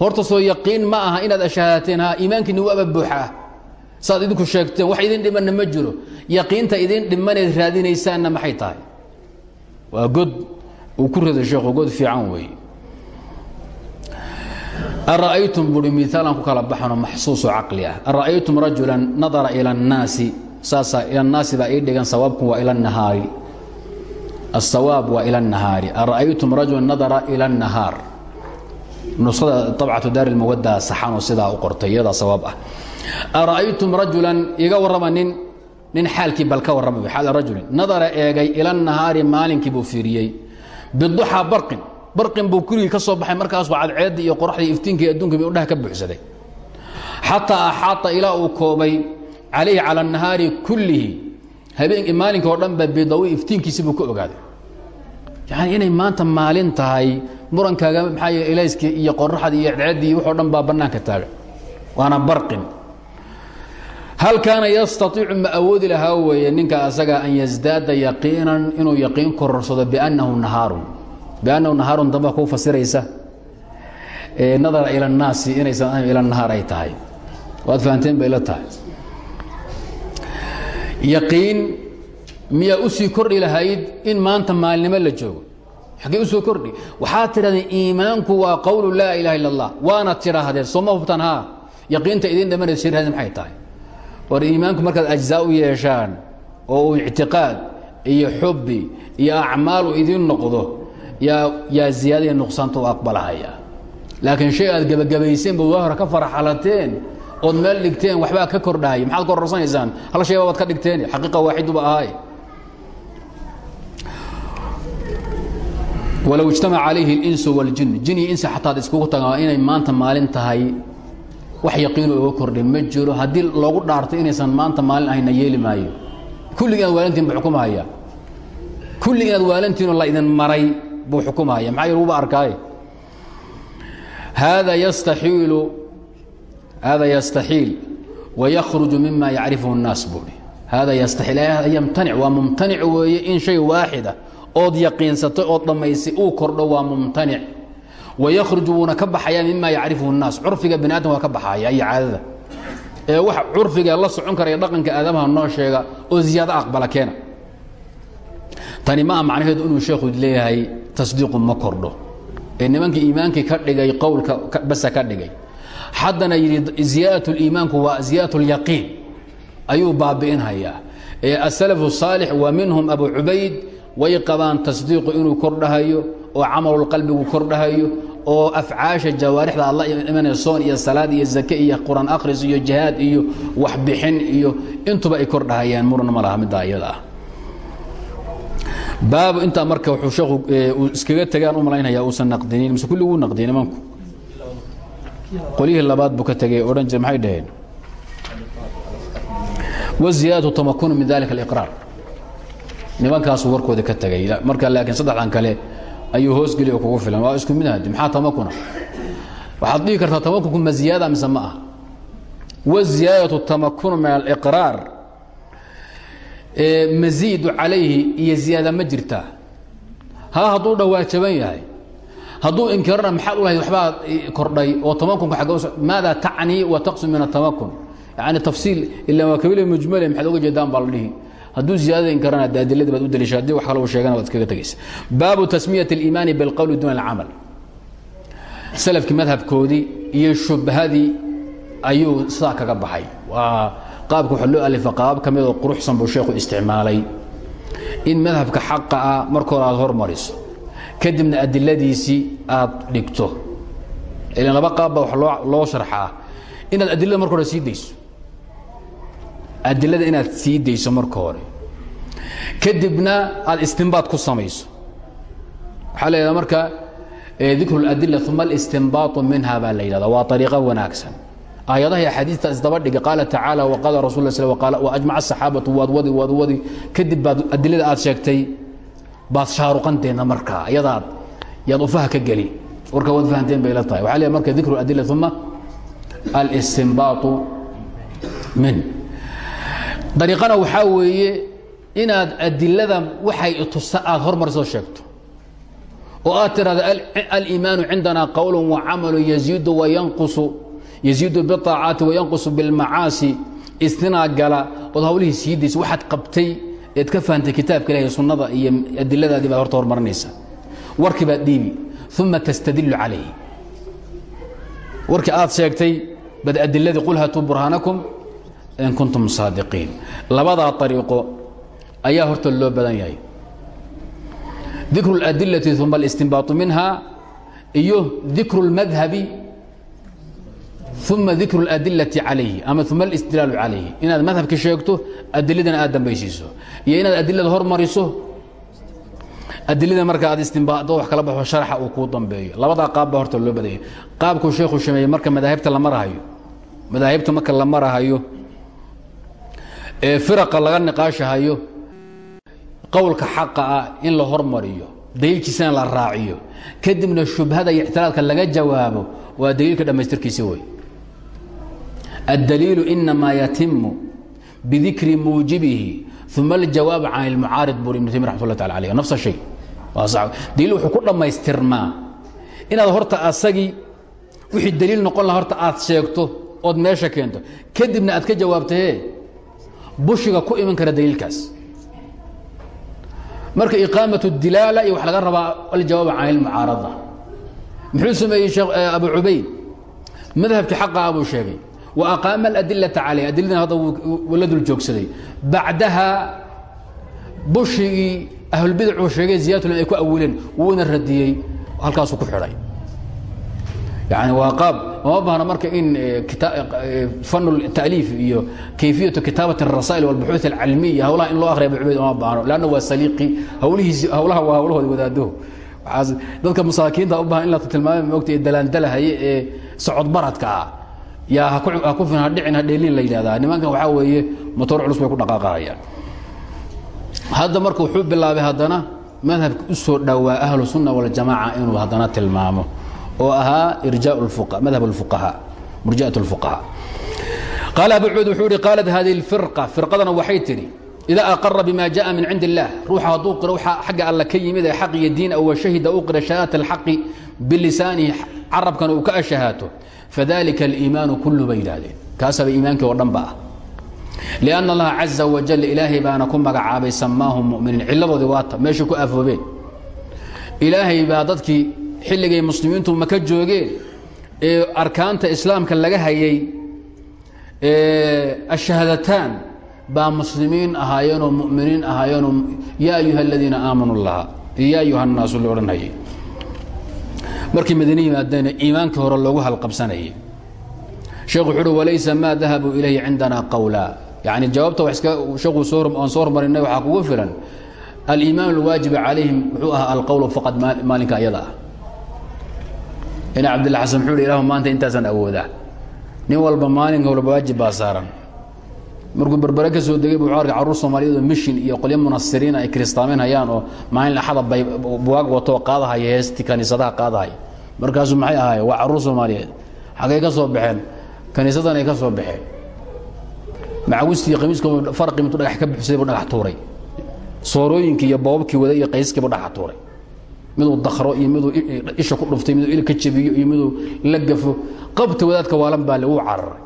horta soo yaqiin ma aha inaad ashahaadateen ha iimaankiinni waaba buuxaa saaad idinku sheegteen wax idin dhimanna ma jiro. Yaqiinta idin dhimaneed raadinaysaanna maxay tahay waa god uu ku rida sheekhu god fiican weeye ara'aytum buui miaalaan ku kala baxano maxsuuso caqli ah ara'aytum rajulan nadara ila اnnaasi saasaa ila nnaasi baa ii dhigan sawaabku waa ila nahaari asawaab waa ila الnahaari ara'aytum rajulan nadara ila الnahaar nusada abcatu daar اlmawada saxanoo sidaa u qortay iyadaa sawaab ah ara'aytum rajulan iga warrama nin nin xaalkii bal ka warrama xaal rajulin. Nadara eegay ila الnahaari maalinkii buu fiiriyey. Biduxaa barqin barqin buu kurigii ka soo baxay markaasuu cadceedda iyo qoraxdii iftiinkii adduunka bi udhaha ka buuxsaday. Xataa axaata ilaa uu koobay calayhi cala nahaari kullihi. Habeen maalinka oo dhan ba bidawi iftiinkiisi buu ka ogaaday. Yani inay maanta maalin tahay murankaaga maxaa yeel ilayskii iyo qoraxdii iyo cadceeddii iyo waxoo dhan baa bannaanka taaga. Waana barqin hal kaana yastaiicu ma awoodi lahaa weeye ninka asaga an yasdaada yaqiinan inuu yaqiin kororsado biannahu nahaarun? Biannahu nahaarun damba kuu fasiraysa. Nadara ila annaasi inaysan ahayn ila nahaar ay tahay. Waad fahanteen bay la tahay. Yaqiin miyaa u sii kordhi lahayd in maanta maalnimo la joogo? Xaggee u soo kordhi? Waxaad tidhahdeen iimaanku waa qowlu laa ilaha illa allah waana tidhaahdeen sooma hubtan haa? Yaqiinta idin dhamanaysa shirhadeen maxay tahay war iimaanku markaad ajzaa u yeeshaan oo uu ictiqaad iyo xubbi iyo acmaal uu idiin noqdo yaa yaa ziyaadaya nuqsaanta u aqbalahaya. Laakiin shay aad gebagabayseen ba waa hore ka faraxalateen ood meel dhigteen waxbaa ka kordhahaya maxaad kororsanaysaan hal shay baad ka dhigteen? Xaqiiqa waaxiduba ahaay walow ijtamaca calayhi اlinsu wاljin jin iyo insi xataa ad iskugu tagaan inay maanta maalin tahay wax yaqiinu oga kordhay ma jiro. Haddii loogu dhaarto inaysan maanta maalin ahayna yeeli maayo. Kulligii inaad waalantiin buu xukumahaya kulligii inaad waalantiinoo la idin maray buu xukumahaya maxaa yeel wuba arkaaye? Hada yastaxiilu hada yastaxiil wayakhruju mima yacrifuhu الnaas buui hada yastaxiil yamtanic waa mumtanic weeye in shay waaxida ood yaqiinsatay ood dhammaysay uu kordho waa mumtanic wayakhruju wuuna ka baxayaa mima yacrifuhu الnaas curfiga bani aadam waa ka baxaya iyo caadada ee wax curfiga la socon karaya dhaqanka aadamaha noo sheega oo ziyaado aqbala keena tani ma ah macnaheedu inuu sheekhu leeyahay tasdiiqu ma kordho ee nimankii iimaankii ka dhigay qowlka basa ka dhigay haddana yidhi ziyaadaة اliimaanku waa ziyaadaة اlyaqiin ayuu baabi'inhayaa ee asalaf الsaalix wa minhum abu cubayd way qabaan tasdiiqu inuu kordhahayo oo camalulqalbigu kordhahayo oo afcaasha jawaarixda aad la imanaya soon iyo salaad iyo zake iyo qur'aan akhris iyo jihaad iyo waxbixin iyo intuba ay kordhahayaan murna ma laha middaa iyada ah. Baabu intaa marka wuxuu sheekhu uu iskaga tegaan u malaynaya uusan naqdinin mise kulli wuu naqdiyey nimanku qolyihii labaad buu ka tegay odhan jire maxay dhaheen? Waziyaadatu tamakunu min dalika aliqraar nimankaasuu warkooda ka tegay marka laakiin saddexdan kale ayuu hoosgeli oo kugu filan. Waa isku mid hadi maxaa tamakuna? Waxaad dhihi kartaa tamakunku ma ziyaada mise ma ah waziyaadatu tamakunu min aliqraar maziidu calayhi iyo ziyaada ma jirtaa ha hadduu dhawaajaban yahay. Hadduu inkirana maxaad u lahayd waxbaa kordhay oo tamakunka agga maada tacnii wa taqsum min atamakun yani tafsiil ila waa kabila mujmale maxaad oga jeedaan baa la dhihi hadduu ziyaadada inkarana de adiladii baad u daliisha haddii wax kale uu sheegana waad iskaga tegaysa baabu tasmiyat اliimaani biاlqowli duna alcamal. Salafkii madhabkoodii iyo shubhadii ayuu sidaa kaga baxay. Waa qaabka waxa loo alifa qaabab ka mid oo quruxsan buu sheekhu isticmaalay. In madhabka xaqa ah marka hore aad hormariso kadibna adiladiisii aad dhigto. Ilan laba qaab baa wax loo sharxaa. Inaad adilada marka hore sii dayso adilada inaad sii dayso marka hore. Kadibna aad istinbaad ku samayso. Waxaa la yidhahda marka dikru اladila uma اlistinbaatu minha baa la yidhahda waa ariiqo wanaagsan. Aayadaha iyo axaadiista isdaba dhiga qaala tacaala waqaala rasul sl waajmaca asaxaabatu waad wadi waad wadi. Kadib baad adilada aad sheegtay baad shaaruqanteena markaa iyadaad yaad ufaha ka geli. Warka waad fahanteen bay la tahay. Waxa le marka dikru adila uma alistinbaatu min dariiqana waxaa weeye inaad adilada waxay tusa aad hormarsoo sheegto oo aad tidhahda aliimaanu cindana qowlu wacamalu yaziidu wayanqusu yaziidu biaacaati wayanqusu bilmacaasi istinaa gala ood hawlihii sii daysa waxaad qabtay eed ka fahantay kitaabka ilahi sunnada iyo adiladaadii baad horta hormarinaysa. Warkii baad dhiibi uma tastadilu calayhi. Warkii aad sheegtay bad adiladii qul hatuu burhaanakum in kuntum saadiqiin labadaa ariiqo ayaa horta loo badan yahay dikru اladilati uma اlistinbaatu minha iyo dikru اlmadhabi uma dikru اladilati calayhi ama uma alistidlaalu calayhi inaad madhabka sheegto adiladana aad dambaysiiso iyo inaad adilada hormariso adilada marka aad istinbaado wax kala baxo sharxa uu kuu dambeeyo labadaa qaab baa horta loo badanya qaabkuu sheekhu shameeyey marka madaahibta la marahayo madaahibta marka la marahayo ee firaqa laga niqaashahayo qowlka xaqa ah in la hormariyo daliilkiisana la raaciyo. Kadibna shubhada iyo ictiraadka laga jawaabo waa daliilka dhammaystirkiisi wey addaliilu inamaa yatimu bidikri muujibihi uma aljawaab can ilmucaarid bur ibnu taymiya raxmat llah taala alayh nafsa shay. Waa sax wuxuu ku dhammaystirmaa inaad horta asagii wixii daliil noqon laha horta aad sheegto ood meesha keento. Kadibna aad ka jawaabtahe bushiga ku iman kara daliilkaas marka iqaamaة اdilaala iyo wax laga rabaa aljawaab can ilmucaarada muxuu sameeyey shee abu cubayd madhabkii xaqaa buu sheegay wa aqaama اladilata calayh adiladan hadda wuu la dul joogsaday bacdaha bushigii ahlulbidacuu sheegay ziyadatulim ay ku awileen wuuna radiyey halkaasuu ku xidhay yani waa qaab uma baahna marka in fan taliif iyo kayfiyatu kitaabat الrasaa'il wاlbuxuuث alcalmiya hawlaha in loo akriya abu cubayd uma baahno lanna waa saliiqi hawlihiisi hawlaha waa hawlahooda wadaadaho waaas dadka masaakiinta u bahan in la tilmaamay moogta ee dalaandalahaye ee socod baradka ah yaa ha ku fin hadhicin hadheelin la yidhahdaa nimankan waxaa weeye motor culus bay ku dhaqaaqahayaan hadda marka wuxuu bilaabay haddana madhabka u soo dhowaa ahlu sunna waljamaaca inuu haddana tilmaamo oo ahaa irja madhab اfuqahaa murjiat اlfuqahaa qaala abu cuud wuxuu ihi qaalat hadihi اlfirqa firqadana waxay tidhi idaa aqara bima jaءa min cindi اllah ruuxa hadduu qiro waxa xagga alla ka yimid ee xaq iyo diin wa shahida u qira shahaadata اlxaqi bilisaanihi carabkana uu ka ashahaato fadalika اliimaanu kullu bay yidhaahdeen kaasaba iimaankii oo dhan ba ah لأن الlaha caزa wajل ilaahay baana ku magacaabay samaahum muminiin ciladoodii waata meeshay ku afoobeen ilaahay baa dadkii xilligay muslimiintu maka joogeen? Ee arkaanta islaamka laga hayay ashahadataan baa muslimiin ahaayeenoo muminiin ahaayeenoo yaa ayuha aamanu laha yaa ayuha naasu la odhan hayay markay hore loogu halqabsanayay. Sheekh wuxuu walaysa maa dahabuu ilayhi cindana qawlaa yacni jawaabta wa iska sheekhu soo aan soo hormarinay waxaa kugu filan aliimaan alwaajiba calayhim wuxuu ahaa alqowlu faqad maalinka ayada ah ina cabdilla xasan hi ilahu maanta intaasaan awoodaa. Nin walba maalinka walba waajib baa saaran. Markuu berbere ka soo degay bu wuxuu arkay carruur soomaaliyeed oo mishin iyo qolyo munasiriin ay kiristaameyn hayaan oo maalin axada bay buwaag wato oo qaadahaya heesti kaniisadaha qaadahaya markaasuu maxay ahaayeen waa carruur soomaaliyeed. Xaggay ka soo baxeen? Kaniisadan ay ka soo baxeen. Macawistii qamiiska farqi intuu dhagax ka buxsaday buu dhagax tuuray. Soorooyinkii iyo boobabkii waday iyo qayskii buu dhagax tuuray miduu dakro iyo miduu isha ku dhuftay miduu il ka jabiyo iyo miduu la gafo qabta wadaadka waalan baa le wuu cararay.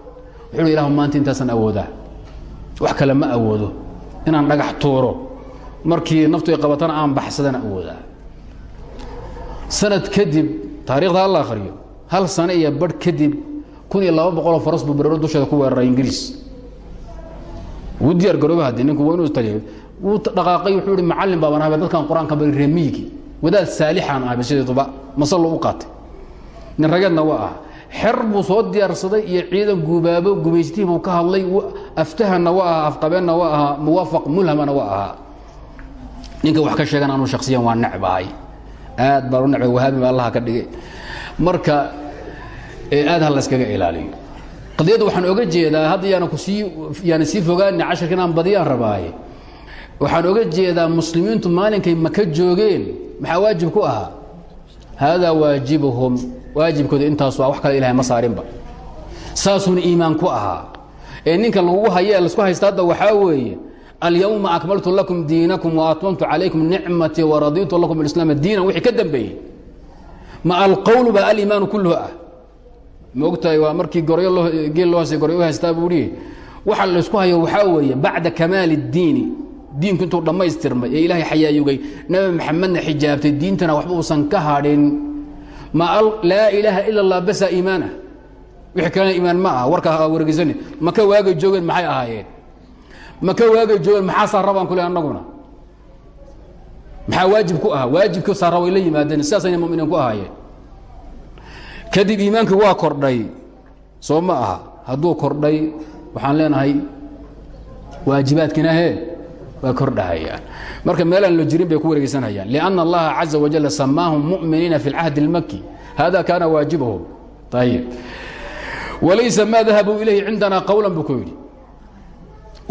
Wuxuu hi ilahu maanta intaasaan awoodaa. Wax kale ma awoodo. Inaan dhagax tuuro. Markii naftu ay qabatana aan baxsadana awoodaa. Sanad kadib taarikhda hal la akhriyo hal sano iyo barh kadib kun iyo laba boqoloo faras buu bereero dusheeda ku weeraray ingiriis. Wuu diyaar garooba haddii ninku waa inuu taliyo wuu dhaqaaqay wuxuu ihi macallin baaban ahayba dadkan qur'aanka bari reemiyigii wadaad saalixaan ahayba sideeduba masallo u qaatay. Nin rageedna waa ah xer buu soo diyaarsaday iyo ciidan guubaabo gumaystihii buu ka hadlay. Aftahanna waa ahaa afqabeenna waa ahaa muwaafaq mulhamana waa ahaa. Ninka wax ka sheegan anuu shaksiyan waa necbahay aad baan u necbay wahaabi ba allaha ka dhigay. Marka aad ha layskaga ilaaliyo. Qadiyadda waxaan oga jeedaa hadda yaana ku sii yaana sii fogaani casharka inaan badiyaan rabaaye. Waxaan oga jeedaa muslimiintu maalinkay maka joogeen maxaa waajib ku ahaa? Haadaa waajibuhum waajibkooda intaas waa wax kale ilahay ma saarinba. Saasuuna iimaan ku ahaa. Ee ninka lagugu haye ee la isku haysta hadda waxaa weeye alyawma akmaltu lakum diinakum waatmamtu calaykum nicmatii waraditu lakum alislaama diinan. Wixii ka dambeeyey ma alqowlu ba aliimaanu kulluhu ah. Maogtahay waa markii goryo loo geel loo haystay goryo haystaa buu waxa laysku hayo waxaa weeye bacda kamaali اdiini diinku intuu dhammaystirmay ee ilaahay xayaayugay nabi maxamedna xijaabtay diintana waxba uusan ka hadhin ma laa ilaaha ila اllah basa iimaanah wixii kalena iimaan ma aha warkaa aa wargeysani maka waagay joogeen maxay ahaayeen? Maka waagay joogeen maxaa saarabaan kule annaguna? Maxaa waajib ku ahaa waajibkii saara way la yimaadeen sidaasayna muminiin ku ahaayeen. Kadib iimaanki waa kordhay soo ma aha. Hadduu kordhay waxaan leenahay waajibaadkiina he waa kordhahayaan marka meelaan lo jirin bay ku wareegeysanayaan لأnna اllaha caزa wajل samaahum muؤminiina fi اlcahd الmaki hada kaana waajibahum ayib walaysa ma dahabuu ilayhi cindana qowla buu ku yidhi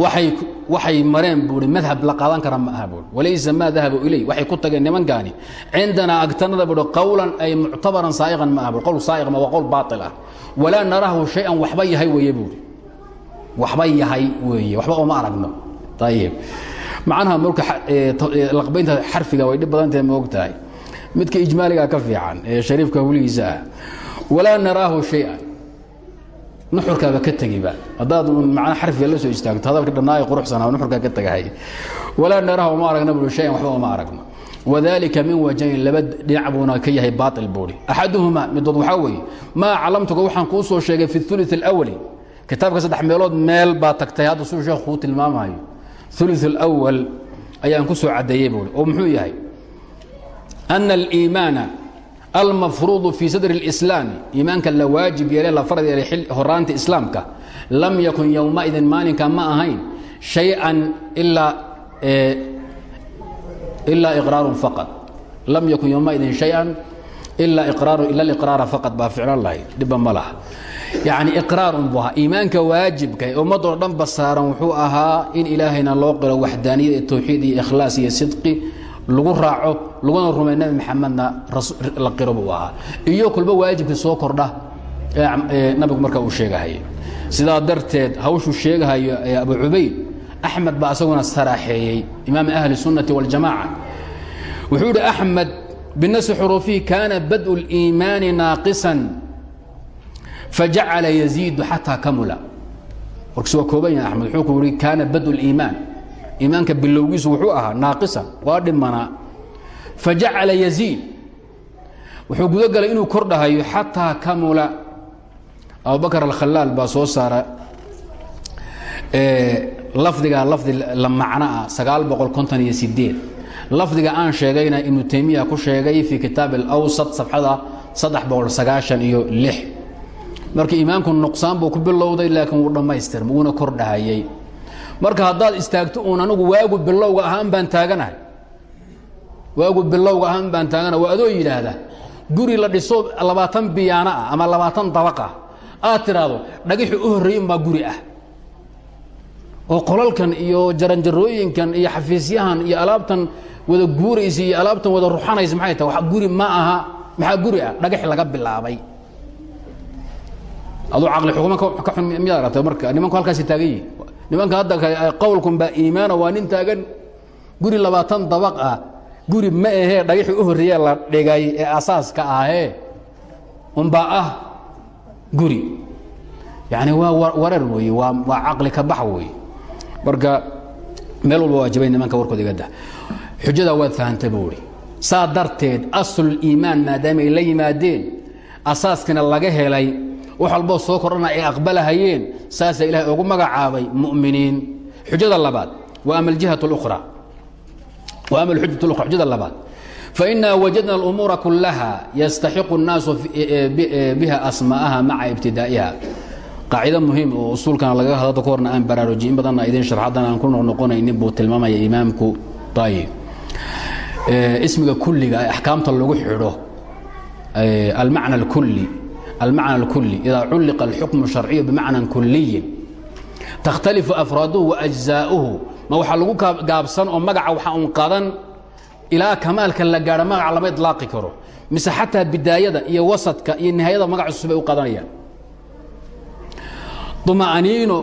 waay waxay mareen buui madhab la qaadan kara ma aha buui walaysa ma dahabuu ilay waxay ku tageen nimankaani cindanaa agtanada buui qowlan ay muctabaran saaiqan ma aha bu qowl saaiq ma waa qowl baail ah walaa narahu shay-an waxba yahay weeye buui waxba yahay weeye waxba ooma aragno ayib macnaha marka laqbaynta xarfiga way dhib badantahay ma og tahay midka ijmaaliga ka fiican ee shariifka weligiisa ah walaa naraahu shay-an nuxurkaaba ka tegiba haddaad macna xarfiga la soo istaagto hadalka dhannaayo quruxsanaa nuxurkaa ka tagahay. Walaa naraahu uma aragna bui shayan waxba uma aragno. Wadalika min wajahin laba dhinac buuna ka yahay baail buuri. Axaduhuma midood waxaa weeye maa calamtuka waxaan kuu soo sheegay fi ulu اlawali kitaabka saddex meelood meel baa tagtay hadda suu sheekh kuu tilmaamayo ulu اlawal ayaan ku soo caddeeyey buui oo muxuu yahay? Ana aliimaana almafruudu fii sadri اlislaami iimaanka la waajib yeele la farad yeelay horaanta islaamka lam yakun yowmaidin maalinka ma ahayn shay-an ilaa ilaa iqraarun faqad lam yakun yowmaidin shay-an ilaa iqraaru ila aliqraara faqad baa ficlan lahayd. Dhibba ma laha yacni iqraarun buu ahaa. Iimaanka waajibka ummadoo dhanba saaran wuxuu ahaa in ilaahayna loo qiro waxdaaniyad iyo tawxiid iyo ikhlaas iyo sidqi lagu raaco laguna rumay nebi maxamedna la qiro buu ahaa. Iyo kulba waajibkii soo kordha ee nabigu marka uu sheegahaye sidaa darteed hawshuu sheegahayo ee abu cubayd axmed baa asaguna saraaxeeyey imaam ahli sunnati waljamaca wuxuu idhi axmed binasi xuruufihi kaana badءu اliimaani naaqisan fajacala yaziidu xataa kamula warkiis waa kooban yahay axmed wuxuu ku yihi kaana badءu اliimaan iimaanka bilowgiisu wuxuu ahaa naaqisan waa dhimanaa fajacala yaziid wuxuu gudo galay inuu kordhahayo xataa kamula abubakr alkhalaal baa soo saara lafdigaa lafdi la macno ah sagaal boqol konton iyo sideed lafdiga aan sheegayna ibnu taymiya ku sheegay fii kitaab alawsat safxada saddex boqol sagaashan iyo lix marka iimaanku nuqsaan buu ku bilowday laakiin wuu dhammaystirma wuuna kordhahayey marka haddaad istaagto uun anigu waagu bilowga ahaan baan taaganahay. Waagu bilowga ahaan baan taaganahay. Waa adoo yidhaahda guri la dhiso labaatan biyaano ah ama labaatan dabaq ah. Aad tidhaahdo dhagixii u horreeyin baa guri ah. Oo qolalkan iyo jaranjarooyinkan iyo xafiisyahan iyo alaabtan wada guuraysa iyo alaabtan wada ruxanaysa maxay tahay? Wax guri ma aha maxaa guri ah? Dhagax laga bilaabay aduu caqli xukuma ka xun miyaad aragtay marka nimanku halkaasi taagan yihiin nimanka hadda qowlkun baa iimaana waa nin taagan. Guri labaatan dabaq ah. Guri ma ahee dhagaxii u horreeye la dhigay ee asaaska ahee. Unbaa ah guri. Yani waa warar weeye waa waa caqli ka bax weeye marka meel walba waajibay nimanka warkooda igada xujada waad fahantay buu ihi saa darteed asluliimaan maadaama ay la yimaadeen asaaskina laga helay wax walboo soo kordhana ay aqbalahayeen saasaa ilahay ugu magacaabay mu'miniin xujada labaad wa ama aljihat اlأkhra wa ama alxujat اlأkhra xujada labaad faina wajadna اlumuura kulaha yastaxiqu الnaasu biha asma'aha maca ibtidaa'iha qaacido muhiim oo usuulkana laga hadda ka horna aan baraarujiy in badanna idin sharx haddana aan ku noqnoqonaynin buu tilmaamaya imaamku ayib ismiga kulliga ee axkaamta lagu xidho almacna اlkuli almacna اlkuli ida culliqa اlxukmu sharciyu bimacnan kuliyin takhtalifu afraaduhu waajzaa'uhu ma waxaa lagu gaabsan oo magaca waxa un qadan ilaa kamaalka la gaadho magaca lama idlaaqi karo mise xataa bidaayada iyo wasadka iyo nihaayada magac cusub ay u qadanayaan duma'aniino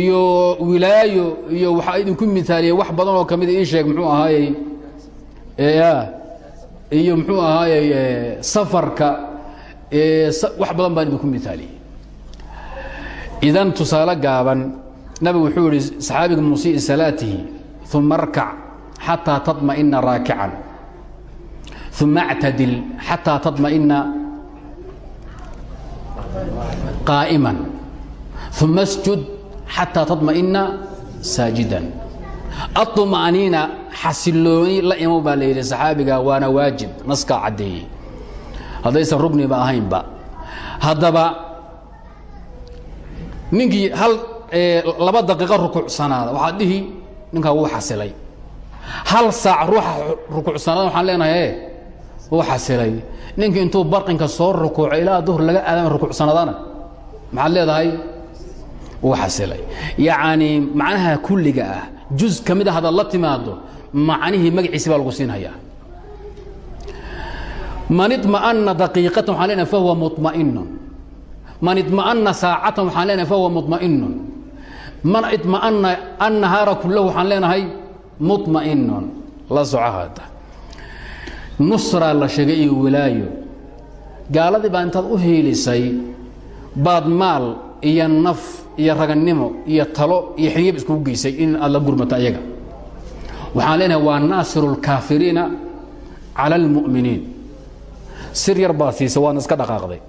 iyo wilaayo iyo waxaa idinku miaaliyey wax badan oo kamida ii sheeg mxuu ahaayey iyo mxuu ahaayey safarka wax badan baan idinku miaaliyey idan tusaale gaaban nabigu wuxuu yihi saxaabiga musii salaatihi uma arkac xataa taطma'ina raakican uma اctadil xataa taطma'ina qaa'iman uma اsjud xataa taطma'ina saajidan aطma'niina xasilooni la imow baa la yidhi saxaabiga waana waajib naskaa caddeeyey haddaysan rugniba ahaynba. Haddaba ninkii hal laba daqiiqo rukuucsanaada waxaad dhihi ninkaa wuu xasilay. Hal saac ruuxa rukuucsanaada waxaan leenahay wuu xasilay. Ninkii intuu barqinka soo rukuuco ilaa duhur laga aadama rukuucsanadana maxaad leedahay? Wuu xasilay. Yacnii macnaha kulliga ah juz ka mid a hadaad la timaado macnihii magaciisi baa lagu siinhayaa man iطma'ana daqiiqatan waxaan leenahay fahuwa muطma'inun man iطma'ana saacatan waxaan leenahay fahuwa muطma'inun man iطma'ana annahaara kullahu waxaan leenahay muطma'inun la soco hadda nusraa la sheegay iyo wilaayo gaaladii baa intaad u hiilisay baad maal iyo naf iyo ragannimo iyo talo iyo xiyab iskugu geysay in aad la gurmato ayaga waxaan leenahay waa naasiru اlkaafiriina cala اlmu'miniin sir yar baad siisay waadna iska dhaqaaqday.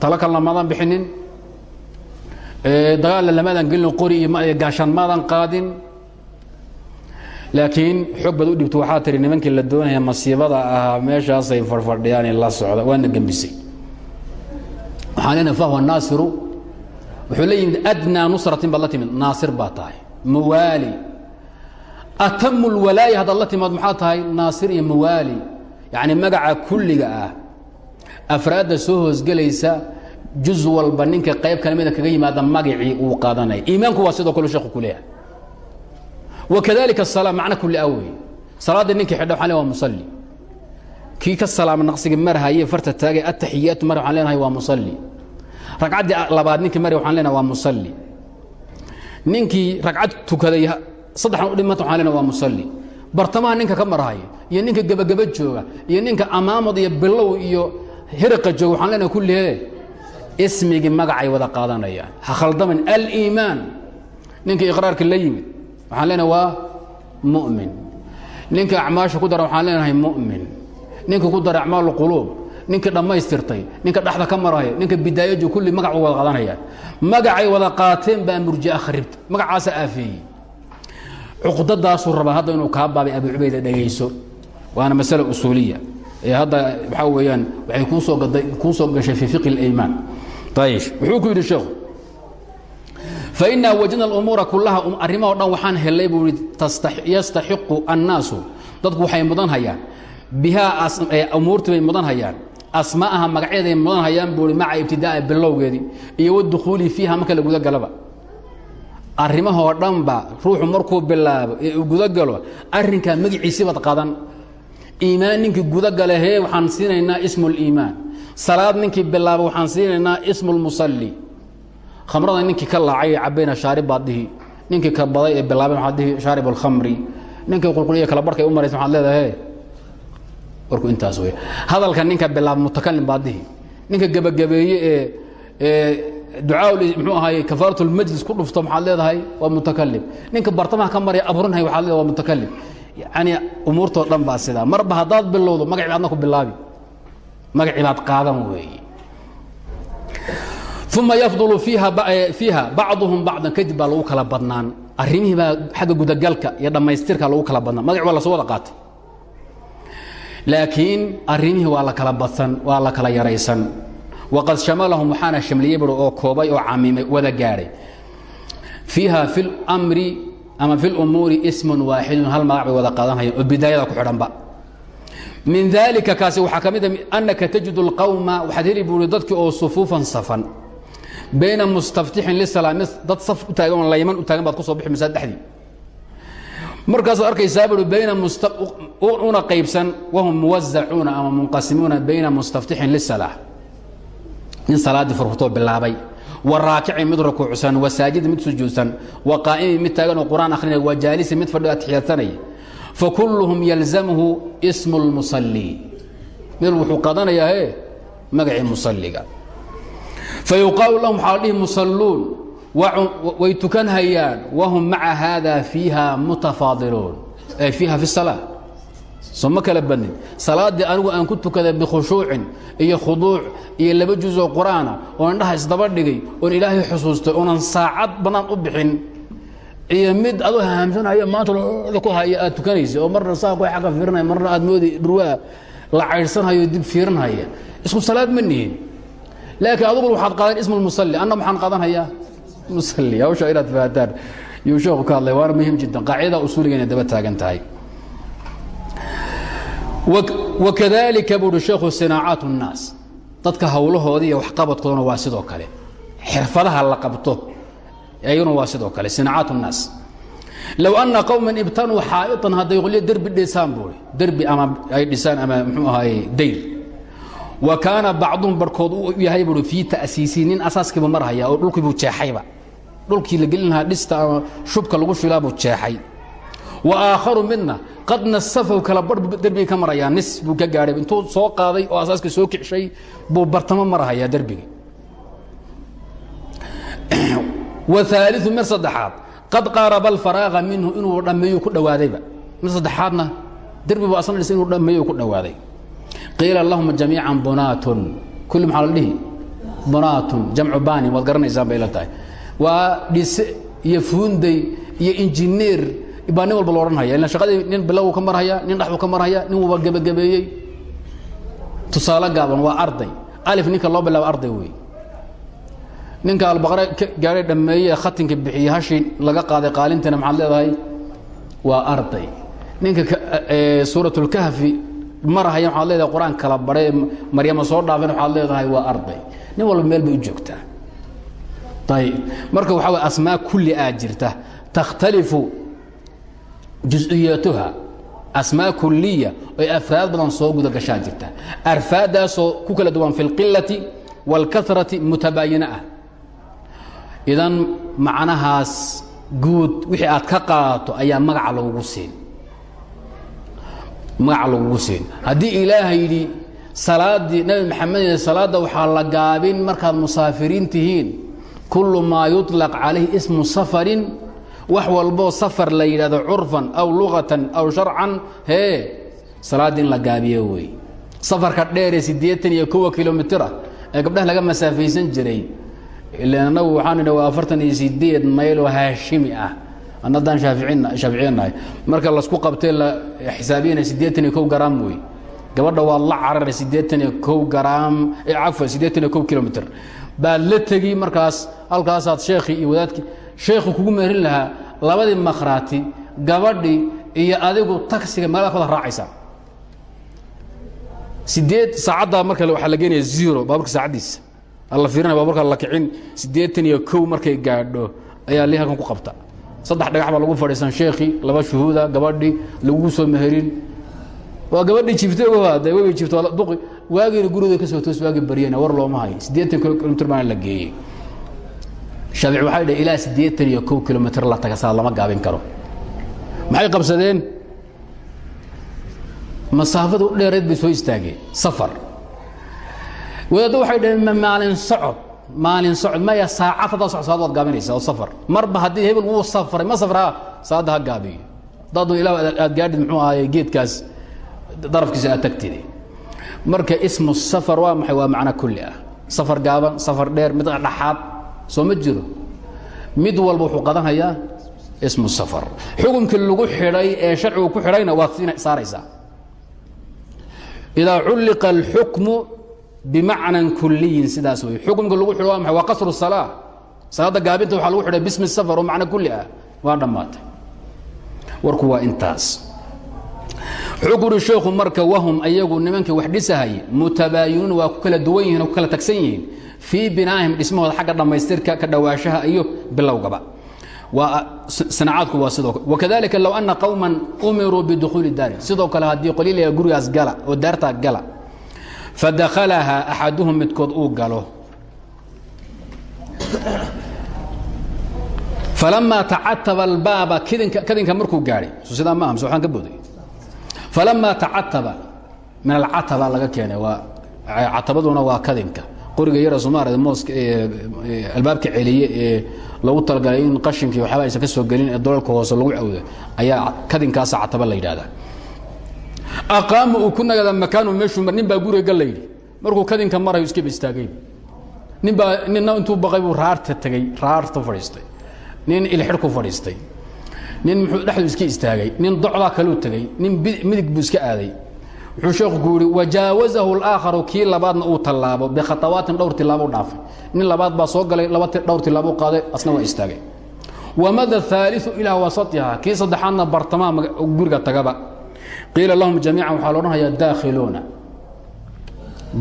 Talo kalena maadan bixinin. Dagaalna lamaadaan gelin qori iyo gaashaan maadan qaadin. Laakiin xoog baad u dhibto waxaa tiri nimankii la doonaya masiibada ahaa meeshaasay fadhfadhiyaan la socda waana gembisay waxaan leenahay fahwa naasiru. Wuxuu yimid adnaa nusratin baad la timid. Naasir baa tahay. Mawaali atamu lwalaaya haddaad la timaad maxaa tahay? Naasir iyo mawaali yacni magaca kulliga ah afraadda soo hoosgelaysa juz walba ninka qayb kale mida kaga yimaada magacii uu qaadanaya iimaanku waa sidoo kale sheekhu ku leeyahay. Wakadalika الsalaa macna kulli a wey salaadda ninkii xidha waxan le waa musalli. Kii ka salaama naqsiga marhaye farta taagay ataxiyaatu mar waxaan leenahay waa musalli. Ragcaddii labaad ninkii mari waxaan leenahay waa musalli. Ninkii ragcad tukaday saddexan u dhimanta waxaan leenahay waa musalli bartamaha ninka ka marhaya iyo ninka gebageba jooga iyo ninka amaamad iyo bilow iyo hiriqa jooga waxaan leenahay kullihee ismigii magacay wada qaadanayaan. Ha khaldamin aliimaan ninka iqraarka la yimid waxaan leenahay waa mu'min. Ninka acmaasha ku dara waxaan leenahay mu'min. Ninka ku dara acmaal quluub ninka dhammaystirtay ninka dhexda ka maraya ninka bidaayaju kulli magac wada qaadanayaan. Magacay wada qaateen baa murjia kharibta magacaasa aafeeyey cuqdadaasuu rabaa hadda inuu kaa baabay abu cubayda dhegayso waana masale usuuliya. Ee hadda waxaa weeyaan waxay kuusoo gaday kuu gashay fii fiqi اliimaan ayb wuxuu ku yidhi sheekhu fainaa wajadna اlumuura kulaha arrimaho dhan waxaan helay buu i yastaxiqu annaasu. Dadku waxay mudan hayaan. Bihaa umuurtii bay mudan hayaan. Asma'aha magacyaday mudan hayaan buu i maca ibtidaa'i bilowgeedii. Iyo wadukhuuli fiiha marka la gudagalaba arrimahoo dhanba ruuxu markuu bilaabo ee uu gudagalo arrinkaa magiciisibaad qadan iimaan ninkii gudagale hee waxaan siinaynaa ismu اliimaan salaad ninkii bilaabo waxaan siinaynaa ismu اlmusalli khamrada ninkii ka laacay ee cabayna shaarib baad dhihi ninkii ka baday ee bilaabeen waxaad dhihi shaarib اlkhamri ninkii qulquliya kala barkay u maraysa waxaad leedahay warku intaas wey hadalka ninka bilaaba mutakalim baad dhihi ninka gebagabeeye ee ee ducaa mxuu ahaay kafaarat اlmajlis ku dhufto maxaad leedahay waa mutakalim ninka bartamaha ka maraya aburinhay waxaad leedahay waa mutakalim yani umuurtoo dhan baa sidaa. Marba haddaad bilowdo magaci baadna ku bilaabi. Magacii baad qaadan weeye uma yafdulu fiiha bacduhum bacdan. Kadib baa lagu kala badnaan. Arrimihii baa xagga gudagalka iyo dhammaystirka lagu kala badnaan. Magaci waa la soo wada qaatay. Laakiin arrimihii waa la kala badsan waa la kala yaraysan waqad shamalahum waxaana shamliyey bui oo koobay oo camimay wada gaadhay fiiha fi اlmri ama fi lumuuri ismun waaxidun hal magac bay wada qaadanhayaan oo bidaayada ku xidhanba min dalika kaasi waxaa ka mid a annaka tajidu اlqawma waxaad heli buuri dadkii oo sufuufan safan bayna mustaftixin lisalaami dad saf u taagan layman u taagan baad ku soo bixi masaa dhexdii markaasaad arkaysaa buui bayna una qaybsan wahum muwazacuuna ama munqasimuuna bayna mustaftixin lisalaa nin salaaddii furfurtoo bilaabay. Wa raakicin mid rukuucsan wa saajidin mid sujuudsan wa qaa'imin mid taagan oo qur'aan akhrinaya wa jaalisin mid fadhigo atixyaadsanaya fa kulluhum yalzamhu ismu اlmusallii mid wuxuu qadanayaa he magacii musalliga. Fa yuqaalu lahum waxaa la dhihi musalluun way tukan hayaan wahum maca haada fiiha ay fiiha fi salaa soo ma kala badnin salaaddii anigu aan ku tukaday bikhushuucin iyo khuduuc iyo laba juzoo qur'aana oo indhaha isdaba dhigay oon ilaahay xusuustay oonan saacad bannaan u bixin. Iyo mid adoo hahamsanaya maanta ku haya aad tukanaysa oo marna saa ku agga fiirinaya marna aad moodi dhurwaa la caydhsanhayo dib fiirinhaya isku salaad ma nihin. Laakiin aduguna waxaad qaadan ismu lmusalli anna maxaan qaadanhayaa? Musalli. Hawsha inaad fahataan yuu sheekhu ka hadlay waana muhiim jiddan. Qaacidada usuuliga inay daba taagan tahay wakadalika buuhi sheekhu sinaacaat الnaas dadka hawlahoodii iyo waxqabadkoodana waa sidoo kale xirfadaha la qabto ayaguna waa sidoo kale sinaacaat الnaas low ana qowma ibtanuu xaa'iطan hadday qolyo derbi dhisaan buui derbi ama ay dhisaan ama mxuu ahaay dayr wa kaana bacduhum barhkood u yahay buui fii ta'siisi nin asaaskiibu marhaya oo dhulkiibuu jeexayba dhulkii la gelin lahaa dhista ama shubka lagu shilaabuu jeexay wa aakharu midna qad nasafahu kala buu derbigii ka marayaa nis buu ka gaadhay. Intuu soo qaaday oo asaaska soo kicshay buu bartamo marahayaa derbigii wa aaliu mid saddexaad. Qad qaaraba alfaraaqa minhu inuu dhammeeyu ku dhowaadayba mid saddexaadna derbibu asna dhisa inuu dhammeeyu ku dhowaaday qiila lahum jamiican bunaatun. Kulli maxaa la dhihi? Bunaatun. Jamcu baanin waad garanaysaan bay la tahay. Waa dhise iyo fuunday iyo injineer baa nin walba loodhanhaya ila shaqadii nin bilow ka marhaya nin dhexdu ka marhaya nin walba gebagabeeyey. Tusaale gaaban waa arday. Alif ninka loo bilaabo arday wey ninka albaqare gaadhay dhammeeye khatinka bixiyey hashii laga qaaday qaalintiina maxaad leedahay? Waa arday. Ninka suuratulkahfi marahaya waxaad leedahay? Qur'aan kala bare maryama soo dhaafeen waxaad leedahay? Waa arday. Nin walba meel bay u joogtaa. Ayb marka waxaa way asmaa kulli aa jirta. Takhtalifu juز'iyaatuha asmaa kuliya oy afraad badan soo guda gashaa jirta arfaadaasoo ku kala duwan fi اlqilati wاlkarati mutabaayina ah idan macnahaas guud wixii aad ka qaadato ayaa magaca lagugu siin magaca lagugu siin haddii ilaaha yidhi salaaddii nabi maxamed salaadda waxaa la gaabin markaad musaafiriin tihiin kullu maa yuطlaq calayhi ismu safarin wax walboo safar la yidhahdo curfan aw lugatan aw sharcan hee salaaddii in la gaabiyo wey. Safarka dheeree siddeetan iyo kowa ah ee gabdhaha laga masaafaysan jiray ilan annagu waxaan idha waa afartan iyo haashimi ah. An haddaan shaaficin shaaficiya nahay. Marka lasku qabtee la xisaabiyana siddeetan iyo kow gabadha waad la cararay siddeetan iyo kow garaam cafwan siddeetan iyo la tegi markaas halkaasaad sheekhii iyo wadaadkii sheekhu kugu meerin lahaa labadii makhraati gabadhii iyo adigu tagsiga magaalada kada raacaysaa sideed saacaddaa marka waxaa la geenaya zero baaburka saacaddiisa. Alla fiirinaya baaburka la kicin siddeetan iyo kow markay gaadho ayaa li halkan ku qabta. Saddex dhagax baa lagu fadhiisan sheekhii laba shuhuuda gabadhii lagu soo meherin. Waa gabadhii jiftay de way jifto duqi. Waagiina gurigooda ka soo toos waagii baryana war looma hayo. Siddeetan kilomitr baana la geeyey shaafici waxay dhah ilaa siddeetan iyo kow kilomitr la taga saa lama gaabin karo. Maxay qabsadeen? Masaafada u dheereed bay soo istaageen safar. Wadaaddo waxay dhaheen maalin socod maalin socod maya saacad haddaa socod saad waad gaabinaysaa oo safar. Marba haddii hebel wuu safray ma safraa saadda ha gaabiyo haddaadun ilaa aad gaadhid muxuu ahaye geedkaas darafkiisa aad tagtide marka ismu safar waa maxay? Waa macno kulli ah. Safar gaaban safar dheer mid dhexaad soo ma jiro. Mid walba wuxuu qadanhayaa ismu safar. Xukunkii lagu xidhay ee sharcigu ku xidhayna waad saaraysaa. Idaa culliqa alxukmu bimacnan kuliyin sidaas wey xukumka lagu xidho waa maxay? Waa qasru salaa salaadda gaabinta waxaa lagu xidhay bismi safar oo macno kulli ah. Waa dhammaatay. Warku waa intaas wuxuu ku uhi sheekhu marka wahum ayagu nimankii wax dhisahayay mutabaayinuun waa kala duwan yihiin oo kala tagsan yihiin. Fii binaahim dhismahooda xagga dhammaystirka ka dhawaashaha iyo bilowgaba. Sanacaadku waa sidoo wakadalika low ana qowman umiruu bidukhuuli daari. Sidoo kale haddii qoliilaya gurigaas gala oo daartaa gala fadakhalaha axaduhum midkood uu galo. Falamaa tacataba albaaba kadinka markuu gaadhay. Sidaa ma amse waxaan ka booday falamaa tacataba min alcataba laga keenay waa catabaduna waa kadinka qoriga yara somaarada mooska albaabka celiye ee lagu talagalay in qashinkii waxyaaba aysan ka soo gelin ee dolalka hoose lagu cawdo ayaa kadinkaasa cataba la yidhahdaa aqaama uu ku nagada makaanu meeshuu mar nin baa guriga la yidhi markuu kadinka marayo iskaba istaagay nin baa ninna intuu baqay buu raarta tegey raarta fadhiistay nin ilxir ku fadhiistay nin muxuu dhexdu iska istaagay nin docdaa kaluu tegey nin midig buu iska aaday. Wuxuu sheeku ku yidhi wajaawazahu اlaakharu kii labaadna uu tallaabo bikhatawaatin dhowr tilaabo u dhaafay. Nin labaad baa soo galay laba dhowr tilaabo qaaday asna waa istaagay. Wamada aaliu ilaa wasatiha kii saddexaadna bartamaha guriga tagaba. Qiila lahum jamiican waxaa loodhanhayaa daakhiluuna.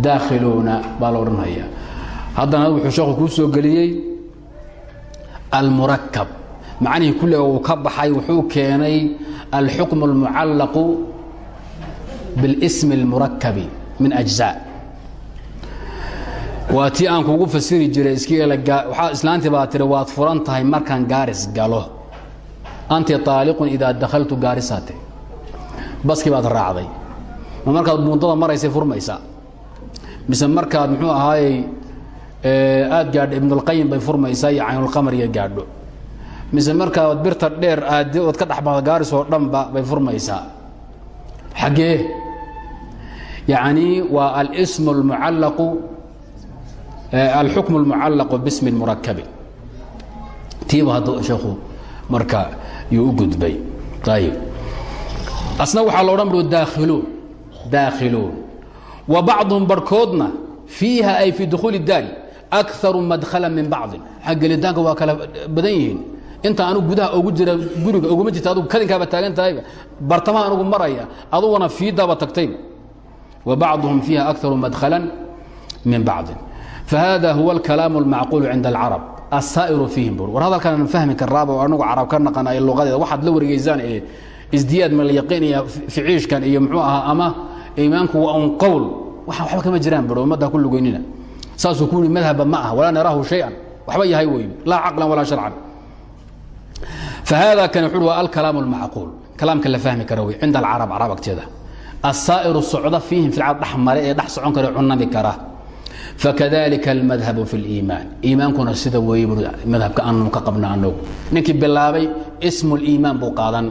Daakhiluuna baa loodhanhayaa haddana wuxuu sheekhu kuu soo geliyey almurakab macnihii kulliga uu ka baxay wuxuu keenay alxukm اlmucallaqu biاlsm اlmurakabi min أجزاء waa tii aan kugu fasiri jiray iskwaaa islaantii baa tiri waad furan tahay markaan gaaris galo anti طaaliqun idaa dakhaltu gaarisaate baskii baad raacday ma markaad buundada maraysay furmaysaa mise markaad muxuu ahaayey aad gaadho ibnulqayim bay furmaysaa iyo caynulqamariga gaadho mise markaad birta dheer aad ood ka dhexbado gaaris oo dhanba bay furmaysaa xaggee yacni waa alsm اlmucallaqu alxukm اlmucallaqu bismi اlmurakabi tiiba hadda sheekhu marka yuu u gudbay ayib asna waxaa lo odhan bu daakhiluun daakhiluun wa bacduhum barhkoodna fiiha ay fii dukhuuli daari akaru madkhalan min bacdin xaggelitaanka waa kala badan yihiin inta anugu gudaha ugu jira guriga uguma jirta adugu kadinkaaba taagan tahayba bartamaha anugu maraya aduguna fiidaaba tagtayba. Wa bacduhum fiiha akaru madkhalan min bacdin. Fahada huwa alkalaamu almacquulu cinda alcarab asaa'iru fiihim bur. War hadalkaan fahmi karaaba oo anagu carab ka naqanayo luqadeeda waxaad la wareegeysaan ee isdiyaad malyaqiin iyo ficiishkan iyo muxuu ahaa ama iimaanku waa un qowl. Waxaan waxba kama jiraan bur ummadda ku lugeynina. Saasuu ku yihi madhaba ma ah walaa naraahu shay-an. Waxba yahay wey laa caqlan walaa sharcan fahada kan wuxu waa alkalaamu almacquul kalaamka la fahmi kara wey cinda alcarab carab agteeda asaa'iru socda fiihim filcad dhex mare ee dhex socon kara cunami kara fakadalika almadhabu fi اliimaan iimaankuna sida weeye bur madhabka aanu ka qabna anagu ninkii bilaabay ismu liimaan buu qaadan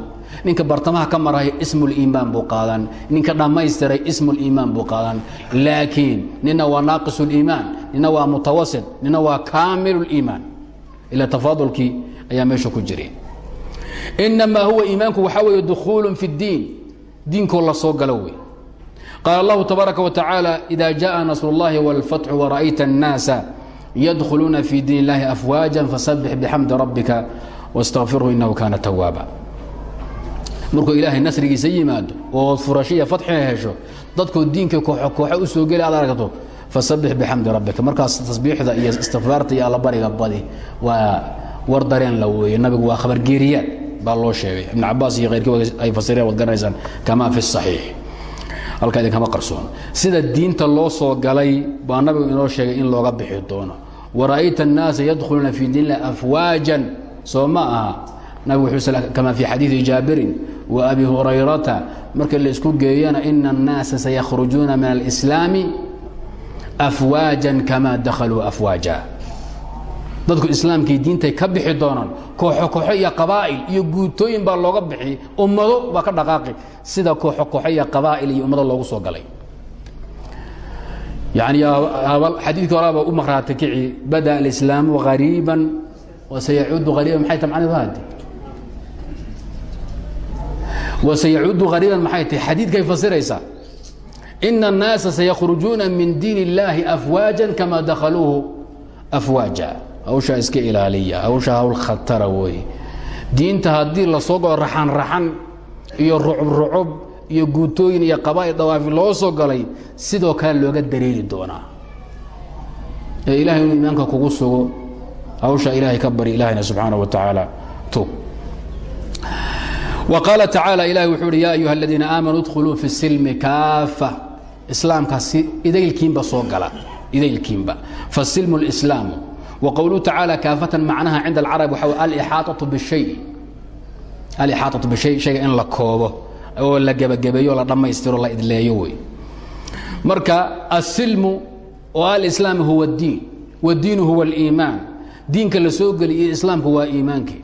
ninka bartamaha ka maraya ismu liimaan buu qaadan ninka dhammaystiray ismu liimaan buu qaadan laakiin nina waa naaqis اliimaan nina waa mutawasit nina waa kaamil اliimaan ila tafaadulkii ayaa meesha ku jiray inamaa huwa iimaanku waxaa weeye dukhuulu fi اddiin diinkoo la soo galo wey qaal اllahu tabaaraka watacaala ida jaءa nasr اllahi wاlfatxu wara'ayta الnaasa yadkhuluuna fi diin اllahi afwaaja fasabix bixamdi rabbika wاstaqfirhu inahu kaana tawaaba markuu ilaahay nasrigiisa yimaado oo furashiya fatxiga hesho dadkoo diinka kooxo kooxo u soo geli aad aragto fasabix bixamdi rabbika markaas tasbiixda iyo istikfaarta iyo allabariga badi waa war dareen la weeye nabigu waa khabargeeriyaad baa loo sheegay. Ibn cabaas iyo khayrkii ay fasireen waad garanaysaan kamaa fi saxiix. Halkaa idinkama qarsoon. Sida diinta loo soo galay baa nabigu inoo sheegay in looga bixi doono. Wara'ayta annaasa yadkhuluuna fii diinlah afwaajan. Soo ma aha. Nabigu wuxuu kamaa fii xadiidi wa abi hurayrata. Markii la isku geeyana ina annaasa sayakhrujuuna min alslaami afwaajan kamaa dakhaluu afwaaja dadku islaamkii diintay ka bixi doonaan kooxo kooxo iyo qabaa'il iyo guutooyin baa looga bixi ummado baa ka dhaqaaqi sida kooxo kooxo iyo qabaa'il iyo ummado loogu soo galay yani xadiidkii horaaba u maqraata kici bada alislaamu hariiban wasayacuudu hariiban maxay tahay macnaheedu hadi wasayacuudu hariiban maxay tahay xadiidkay fasiraysaa ina الnaasa sayakhrujuuna min diin اllaahi afwaaja kama dakhaluuhu afwaaja hawshaa iska ilaaliya hawsha hawl khatara weeye diinta haddii la soo galo raxan raxan iyo rucub rucub iyo guutooyin iyo qabaa'il dawaafi loo soo galay sidoo kale looga dareeri doonaa. Ee ilahay inuu iimaanka kugu sugo hawsha ilaahay ka bari ilahayna subxaanaه wa tacaala. Tub wa qaala tacaala ilahi wuxuu uhi yaa ayuha aladiina aamanuu idkhuluu fi silmi kaafa. Islaamkaasi idaylkiinba soo gala idaylkiinba. Fasilmu اlislaamu wqowluhu tacaala kaafatan macnaha cinda alcarab waxa alixaaطaةu bishay alixaaطaةu bishay shayga in la koobo oo la gebagabeeyo la dhammaystiro la idleeyo wey marka asilmu oo alislaam huwa اdiin wاdiinu huwa اliimaan diinka la soo geli iyo islaamku waa iimaankii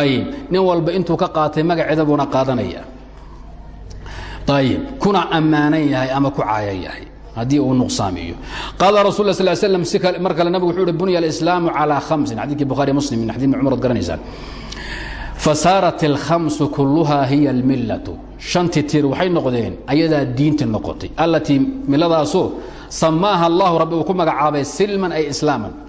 ayib nin walba intuu ka qaatay magaceeda buuna qaadanaya ayib kuna ammaanan yahay ama ku caayan yahay haddii uu nuqsaamiyo. Qaala rasul la sl slam si mar kale nabigu wuxuu uhi bunya alislaamu calaa khamsin. Xadidkii bukhari muslim min xadid ibn cumar ad garanaysaan. Hiya almillatu. Shantii tir waxay noqdeen ayadaa diinta noqotay. Allatii miladaasoo samaaha allahu rabbi magacaabay silman ay islaaman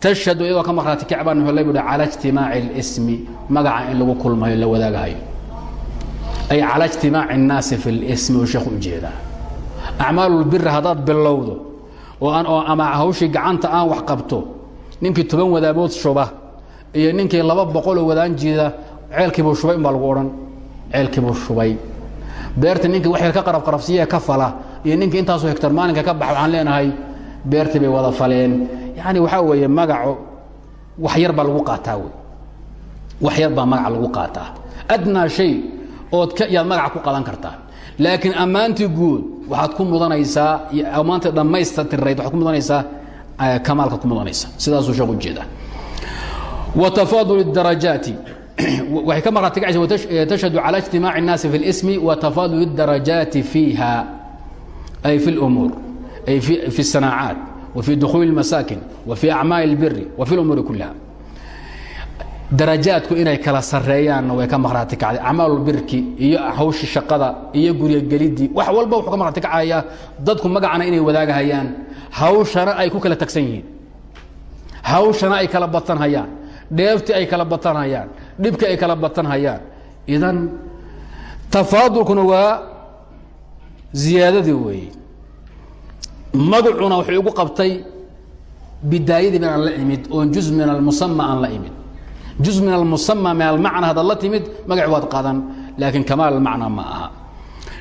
tashhadu iyadoo ka maqhraati kacbaan helay buhi cala ijtimaaci اlismi magaca in lagu kulmayo la wadaagahayo ay calى اجtimaaci الnaasi fi اlsmi oo sheekhu ujeedaa acmaalulbiri haddaad bilowdo oo ama hawshii gacanta aan wax qabto ninkii toban wadaamood shuba iyo ninkii laba boqoloo wadaan jiida ceelkiibuu shubay in baa lagu odhan ceelkiibuu shubay beerta ninkii wax yar ka qarab qarabsiiya ka fala iyo ninkii intaasoo hegtar maalinka ka baxa waxaan leenahay beertii bay wada faleen yani waxaa weeye magaco wax yar baa lagu qaataa wey wax yar baa magaca lagu qaataa adnaa shay ood yaad magaca ku qadan kartaa laakiin ammaantii guud waxaad ku mudanaysaa ammaantii dhammaystirrayd waxaad ku mudanaysaa kamaalka ku mudanaysa sidaasuu sheekh ujeeda wa tafaadul الdarajaati waxay ka markhaati kacaysa tashhadu calى اجtimaaci الnaasi fi اlsmi wa tafaadul الdarajaati fiiha ay fi اlumuur ay fi الsanaacaat wa fi dukhuuli الmasaakin wa fi acmaali اlbiri wa fi اlumuuri kuliha darajaadku inay kala sareeyaanna way ka marhaati kacday acmaalulbirki iyo hawshi shaqada iyo guryogelidii wax walba wuxuu ka marhaati kacayaa dadku magacana inay wadaagahayaan hawshana ay ku kala tagsan yihiin hawshana ay kala batanhayaan dheeftii ay kala batanhayaan dhibkii ay kala batanhayaan idan tafaadulkuna waa ziyaadadii weeye magacuna wuxuu igu qabtay bidaayadii min aan la imid oon juz min almusama aan la imid juz min almusama min almacna haddaad la timid magac waad qadan laakiin kamaal almacna ma aha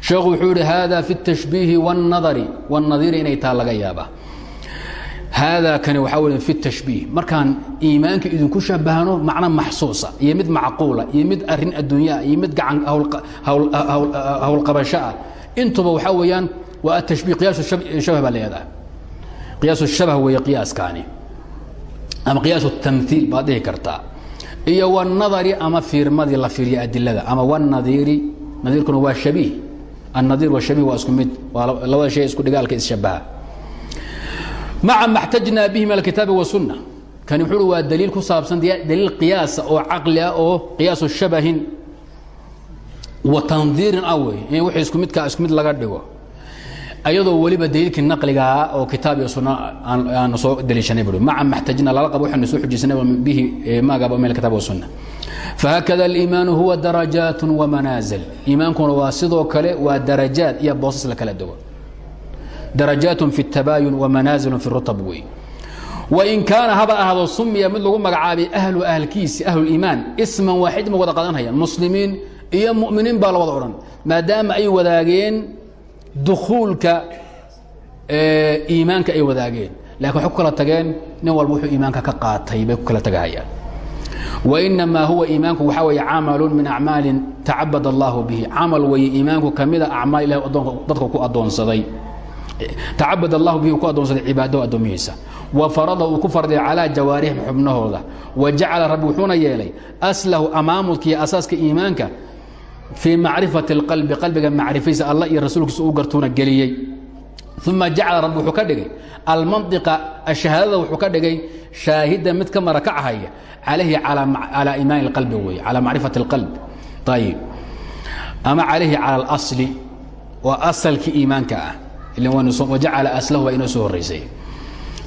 sheekhu wuxuu yihi hada fi الtashbiihi wالnadari wالnadiri inay taa laga yaaba haadaa kani waxaa wey fi tashbiih markaan iimaanka idinku shabahno macno maxsuusa iyo mid macquula iyo mid arin adduunyaa iyo mid gacan howlqabashoah intuba waxaa weeyaan waa atashbi yaashab baa leedahay qiyaas shabh wey qiyaaskaani. Ama qiyaas tamhiil baad dhihi kartaa. Iyo wanadari ama fiirmadii la fiiriya adilada. Ama wanadiiri nadiirkuna waa shabiih annadir washabiih waa isku mid waa labada shay isku dhigaalka isshabaha maca ma اxtajna bihi min alkitaabi wasunna kani wuxuu waa daliil ku saabsan daliil qiyaasa ah oo caqli ah oo qiyaasu shabahin wa tandiirin ah wixii isku midkaa isku mid laga dhigo ayadoo weliba daliilkii naqligaa ah oo kitaab iyo sunno aan soo daliishanay bui maca maxtajna lala qabo waxaanu soo xujisanay bihi maagaba meel kitaab wa sunna. Fahaakada aliimaanu huwa darajaat wamanaazil iimaankuna waa sidoo kale waa darajaad iyo boosas la kala duwan. Darajaat fi اtabaayun wamanaazil fi rutab wey. Wain kaana haba ahaado sumiya mid lagu magacaabay ahlu ahlkiisi ahluliimaan isman waaxid ma wada qadanhayaan muslimiin iyo muminiin baa la wada odhan maadaama ay wadaageen dukuulka iimaanka ay wadaageen. Lakin waxay ku kala tageen nin walba wuxuu iimaanka ka qaatay bay ku kala tagahayaan. Wainamaa huwa iimaanku waxaa weeye camalu min acmaalin tacabad allahu bihi. Camal weeye iimaanku kamida acmaal ilahi dadka ku adoonsaday tacabad allahu bihi ku adoonsaday cibaadahu addoomihiisa wa farada uu ku farday calaa jawaarixim xubnahooda. Wa jacala rabbi wuxuuna yeelay aslahu amaamudka asaaska iimaanka fii macrifaةi الqalbi qalbiga macrifadiisa allah iyo rasuulkiisa u gartuuna geliyey uma jacala rabbi wuxuu ka dhigay almanطiqa shahaadada wuxuu ka dhigay shaahida mid ka mara kachaya calayhi calى imaan اqalbi wey calى macrifaة اlqalb ayib ama calayhi calى اlasli waa asalkii iimaanka ah wajacala aslahu baa inoo soo horeysay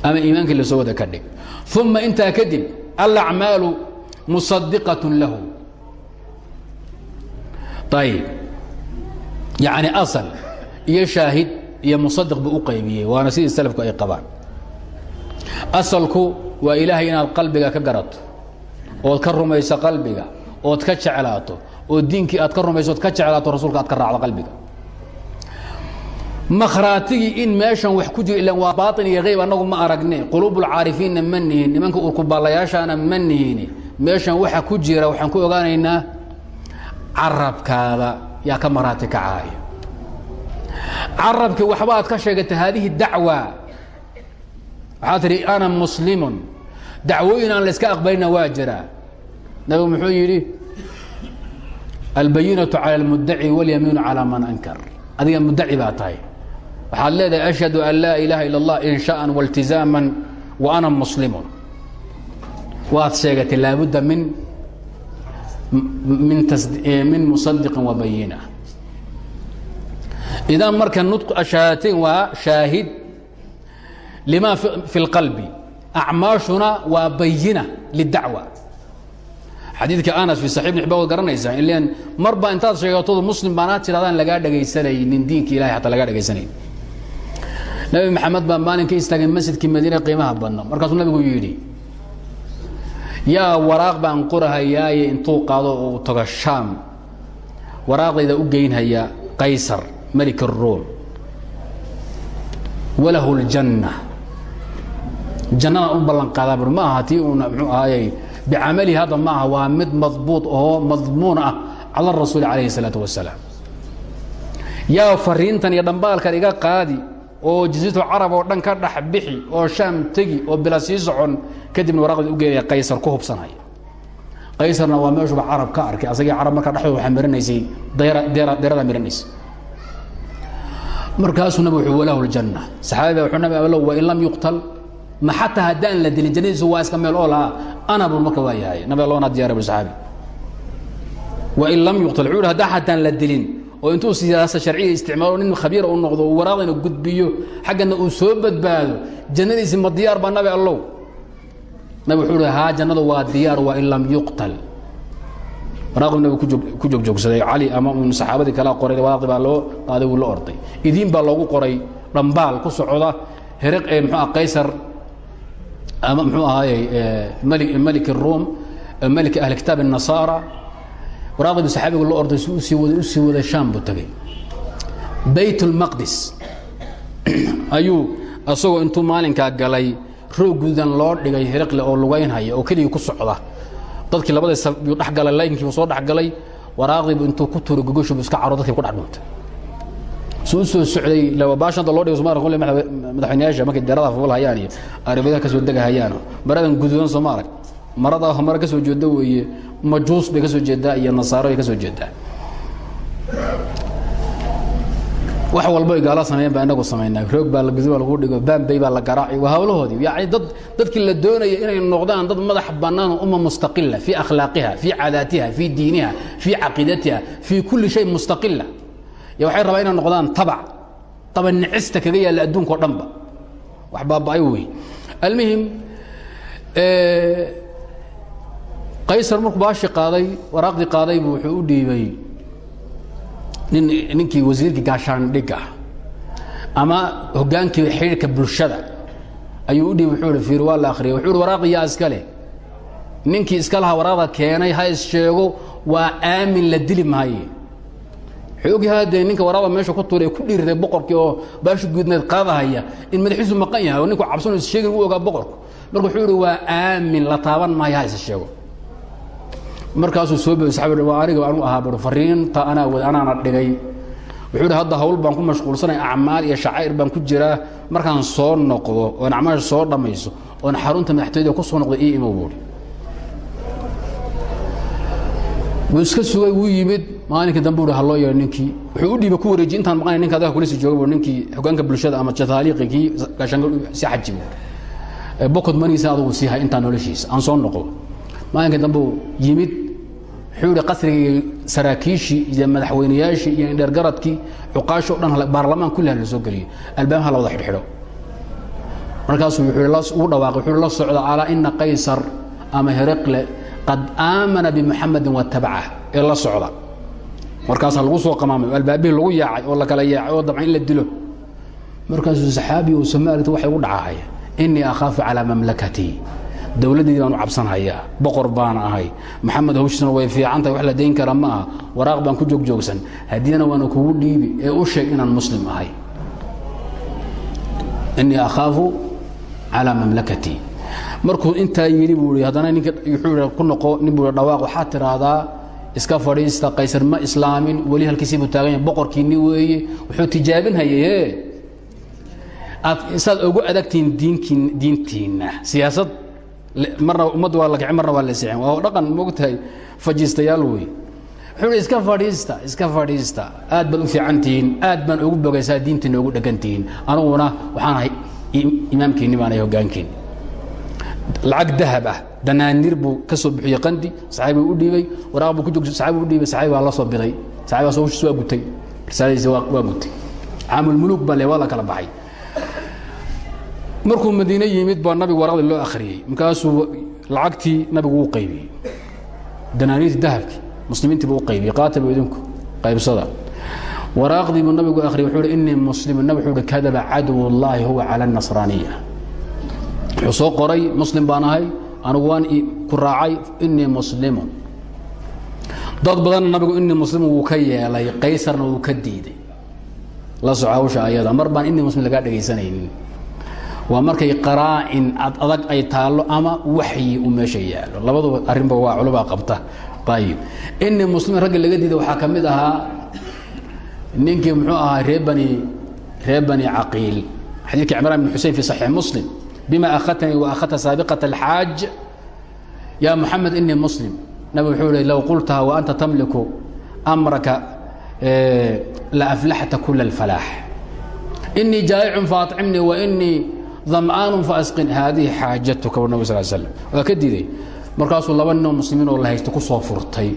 ama iimaankii lasoo wada ka dhig uma intaa kadib alacmaalu musadiqaة lahu ayib yani asal iyo shaahid iyo musadiq buu u qaybiyey waana sidii salafku ay qabaan asalku waa ilaahay inaad qalbiga ka garato ood ka rumayso qalbiga ood ka jeclaato oo diinkii aad ka rumayso ood ka jeclaato rasuulka aad ka raacdo qalbiga makhraatigii in meeshan wax ku jiro ilan waa baaطin iyo hayb annagu ma aragne quluubulcaarifiinna ma nihin nimanka urkuballayaashaana ma nihini meeshan waxa ku jira waxaan ku ogaanaynaa carabkaada yaa ka maraati kacaaya carabkii waxbaad ka sheegatay haadihi dacwa. Waxaad tihi ana muslimun. Dacwooyin aan la iska waa jiraa nabigu muxuu yidhi albayinatu cala almudaci walyamiinu calaa man ankar. Adiga muddaci baa tahay. Waxaad leedahay ashhadu an laa ilaaha ila allah inshaaan waاltizaaman wa ana muslimun. Waad sheegatay laabudda min min musadiqi wa bayina idan marka nudq shahaadateyn waa shaahid lima fi اlqalbi acmaashuna waa bayina lidacwa. Xadiidka anas fi saxi ibn xibaan waad garanaysaa ilen mar baa intaad sheegatoodu muslim baanaad tidhahdaan lagaa dhegaysanaynin diinka ilahay xataa lagaa dhegaysanayn nabi maxamed baa maalinkii istaagay masjidkii madiine qiimaha badna markaasuu nabigu yidhi yaa waraaq baan qorahayaaye intuu qaado uu tago shaam waraaqdayda u geynhaya qaysar malik الruum walahu اljanna jannadaan u ballan qaadaa ma aha tii uuna mxuu ahaayey bicamalihi hadda ma aha waa mid madbuud oo madmuun ah cala rasuuli calayhi الsalaaةu wasalaam yaa fariintan iyo dhambaalkan iga qaadi oo jasiiratu carab oo dhan ka dhex bixi oo shaam tegi oo bila sii socon kadibna waraqdii u geeya qaysar ku hubsanaya. Qaysarna waa meeshuba carab ka arkay asagii carab markaa dhexdooda waxaa marinaysay deeradaa marinaysay markaasuu nabig wuxuu walahu ljanna saxaabi baa wuxuu nabi allow wa in lam yuqtal ma xataa haddaan la dilin jannadiisu waa iska meel oo lahaa ana buu marka waa yahay nabi allow anaa diyaara buu saxaabi. Wa in lam yuqtal wuxuu haddaan haddaan la dilin oo intuu siyaasa sharciga isticmaalo nin khabiira u noqdo waraaqdana gudbiyo xaggana uu soo badbaado jannadiisi ma diyaar baa nabi allow nabi wuxuu hi haa jannadu waa diyaar waa in lam yuqtal waraaqdu nabi ku joogjoogsaday cali ama uun saxaabadii kala qoray waraaqdi baa loo qaaday wuu la orday idiin baa loogu qoray dhambaal ku socda hereq ee muxuu ah qaysar ama muxuu ahaaye mali malik الruum malik ahli kitaab الnasaara waraaqdii bu saxaabigu la orday si usii waday usii waday shaam buu tegey bayt اlmaqdis ayuu isagoo intuu maalinkaa galay roog gudan loo dhigay hereqle oo lugaynhaya oo keligii ku socda. Dadkii labada yuu dhexgalay laynkiibu soo dhexgalay waraaqdiibu intuu ku turay gogoshibu iska caro dadkii ku dhex dhuntay. Su u soo socday baashanta loo dhigo kule madaxweynayaasha markay deerada fuul hayaan iyo arabadaha ka soo dega hayaan maradan guduudan sooma arag marada mara ka soo jeeda weeye majuus bay ka soo jeedaa iyo nasaaro bay ka soo jeedaa wax walba gaala sameeyeen baa inagu samaynaa roog baa laguduba lagu dhigo baambay baa la garaaci waa hawlahoodii. Yani dad dadkii la doonaya inay noqdaan dad madax bannaan umma mustaqila fii akhlaaqiha fii caadaatiha fii diiniha fii caqiidatiha fii kulli shay mustaqila y waxay rabaa inay noqdaan tabac tabanicista kaga yaalla adduunka o dhanba. Wax baaba'ay wey almuhim qaysar markuu baashi qaaday waraaqdii qaaday buu wuxuu u dhiibay nin ninkii wasiirkii gaashaandhigga ama hogaankii xidhiirka bulshada ayuu u dhiibay wuxuu hi fiir waa la akhriyay. Wuxuu hi waraaqdi yaa iska leh. Ninkii iska lahaa waraaqda keenay ha is sheego waa aamin la dili maaye. Xoogyaha dee ninka waraaqda meesha ku tuuray ku dhiirtay boqorkii oo baashi guudneed qaadahaya in madaxiisu maqan yahay oo ninku cabsan is sheegin u ogaa boqorku. Marka wuxuu ihi waa aamin la taaban maayo ha is sheego markaasuu soo waa aniga anu ahaa bur fariinta anaa wad anaana dhigay. Wuxuu hi hadda hawl baan ku mashquulsanay acmaal iyo shacaa'ir baan ku jiraa markaan soo noqdo oon acmaasha soo dhammayso oon xarunta madaxtooyada ku soo noqdo ii imow buuri wuu iska sugay wuu yimid. Maalinkii dambe uhi haloo yeedho ninkii. Wuxuu u dhiiba ku wareejiy intaan maqanay ninka adaga kulisi jooga bu ninkii hogaanka bulshada ama jataaliiqi kii gaashaanka si xaji buuri bokod manigiisa adugu sii hay intaa noloshiisa aan soo noqdo. Maalinkii dambe yimid wuxuu ihi qasrigii iyo madaxweynayaashii iyo indheergaradkii cuqaashi o dhan baarlamaan kulli ha soo geliyo. Albaabha la wada xidhxidho. Markaasuu wuxuu ugu dhawaaqay wuxuu la socda alaa ina qaysar ama hereqle qad aamana bimuxamadin watabacah ee la socda. Markaasaa lagu soo qamaamay albaabihii lagu yaacay oo la yaacay oo dabcan in la dilo. Markaasuu saxaabi uu soomaalita waxay ugu dhacahay inii akhaafu calaa mamlakatii dowladdeedii baan u cabsanhayaa. Boqor baan ahay. Maxamed hawshiisna way fiican tahay wax la dayn kara ma aha. Waraaq baan ku joogjoogsan haddiina waana kugu dhiibi ee u sheeg inaan muslim ahay. Inii akhaafu calaa mamlakatii markuu intaa yidhi buu i haddana ninka wuxuu ku noqo nin buu dhawaaq. Waxaad tiraahdaa iska fadhiista qaysar ma islaamin. Weli halkiisii buu taagan yahay. Boqorkiinni weeye. Wuxuu tijaabinhayay e aad saad ugu adagtihiin diinkiin diintiinna. Siyaasad marna ummadda waa la kici marna waa la sixin waa dhaqan moogtahay fajiistayaal wey wuxuu iska fadhiista iska fadhiista. Aad baad u fiicantihiin aad baan ugu bogaysaa diintiina ugu dhegantihiin. Aniguna waxaan ahay imaamkiinni baan ahay hogaankiin lacag dahab ah. Danaaniir buu ka soo bixiyey qandi saxaabi u dhiibay. Waraaq buu ku joog saxaabi u dhiibay saxaabi baa la soo biday saxaabi baa soo hushiis waa gutay. Risaaladiisa waa gutay. Caamul muluuk baa le waa la kala baxay markuu madiine yimid baa nabigu waraqdii loo akhriyey markaasuu lacagtii nabigu u qaybiyey. Danaaniirtii dahabkii muslimiintii buu u qaybiyey. Qaataba idinku qaybsada. Waraaqdii buu nabigu akhriyey wuxuu hi innii muslimun nabi wuxuu hi kadaba caduw llaahi huwa cala annasraaniya wuxuu soo qoray muslim baan ahay anigu waan ku raacay innii muslimun. Dad badanna nabigu innii muslimun wuu ka yeelay qaysarna wuu ka diiday la soco hawsha ayada mar baan innii muslim lagaa dhegaysanaynin waa markay qaraa'in ad adag ay taallo ama waxyi uu meesha yaallo. Labaduba arrinba waa culubaa qabta. Ayib inii muslimin ragga laga diiday waxaa ka mid ahaa ninkii muxuu ahaa ree bani ree bani caqiil. Xadiidkii cimraan bn xusein fi saxiix muslim. Bima akhadtanii wa akhadta saabiqat alxaaj. Ya muxamed inii muslim. Nabig wuxuu hi low qultaha wa anta tamliku amraka la aflaxta kula اlfalaax inii jaa'icun faacimnii wa inii dam'aanun faasqin haadihi xaajatuka bu nabg sal slam waa ka diiday markaasuu laba ninoo muslimiin oo la haysta ku soo furtay.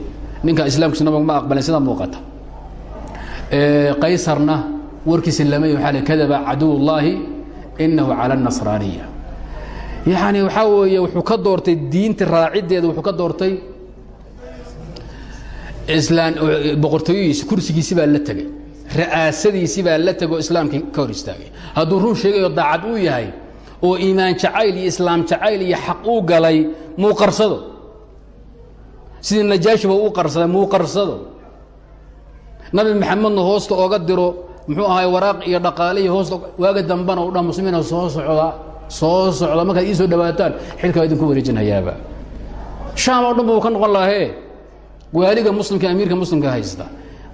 Ninka islaamkiisa nabig ma aqbalin sida muuqata. Qaysarna warkiisa lama waxa l kadaba caduw ullaahi inahu cala الnasraaniya yani waxaa weeye wuxuu ka doortay diinta raaciddeeda wuxuu ka doortay islaan boqortooyihiisa kursigiisi baa la tegay ra'aasadiisi baa la tegoo islaamkii ka hor istaagay. Hadduu run sheegayo daacad uu yahay oo iimaan jacayl iyo islaam jacayl iyo xaq uu galay muu qarsado. Sidii najaashiba u qarsaday muu qarsado. Nabi maxamedna hoosta ooga diro muxuu ahaay waraaq iyo dhaqaale iyo hoosta waaga dambana u dha muslimiina soo socda soo socda. Markaad ii soo dhawaataan xilkaa idinku wareejinhayaaba shaam oo dhan buu ka noqon lahee waaliga muslimka amiirka muslimka haysta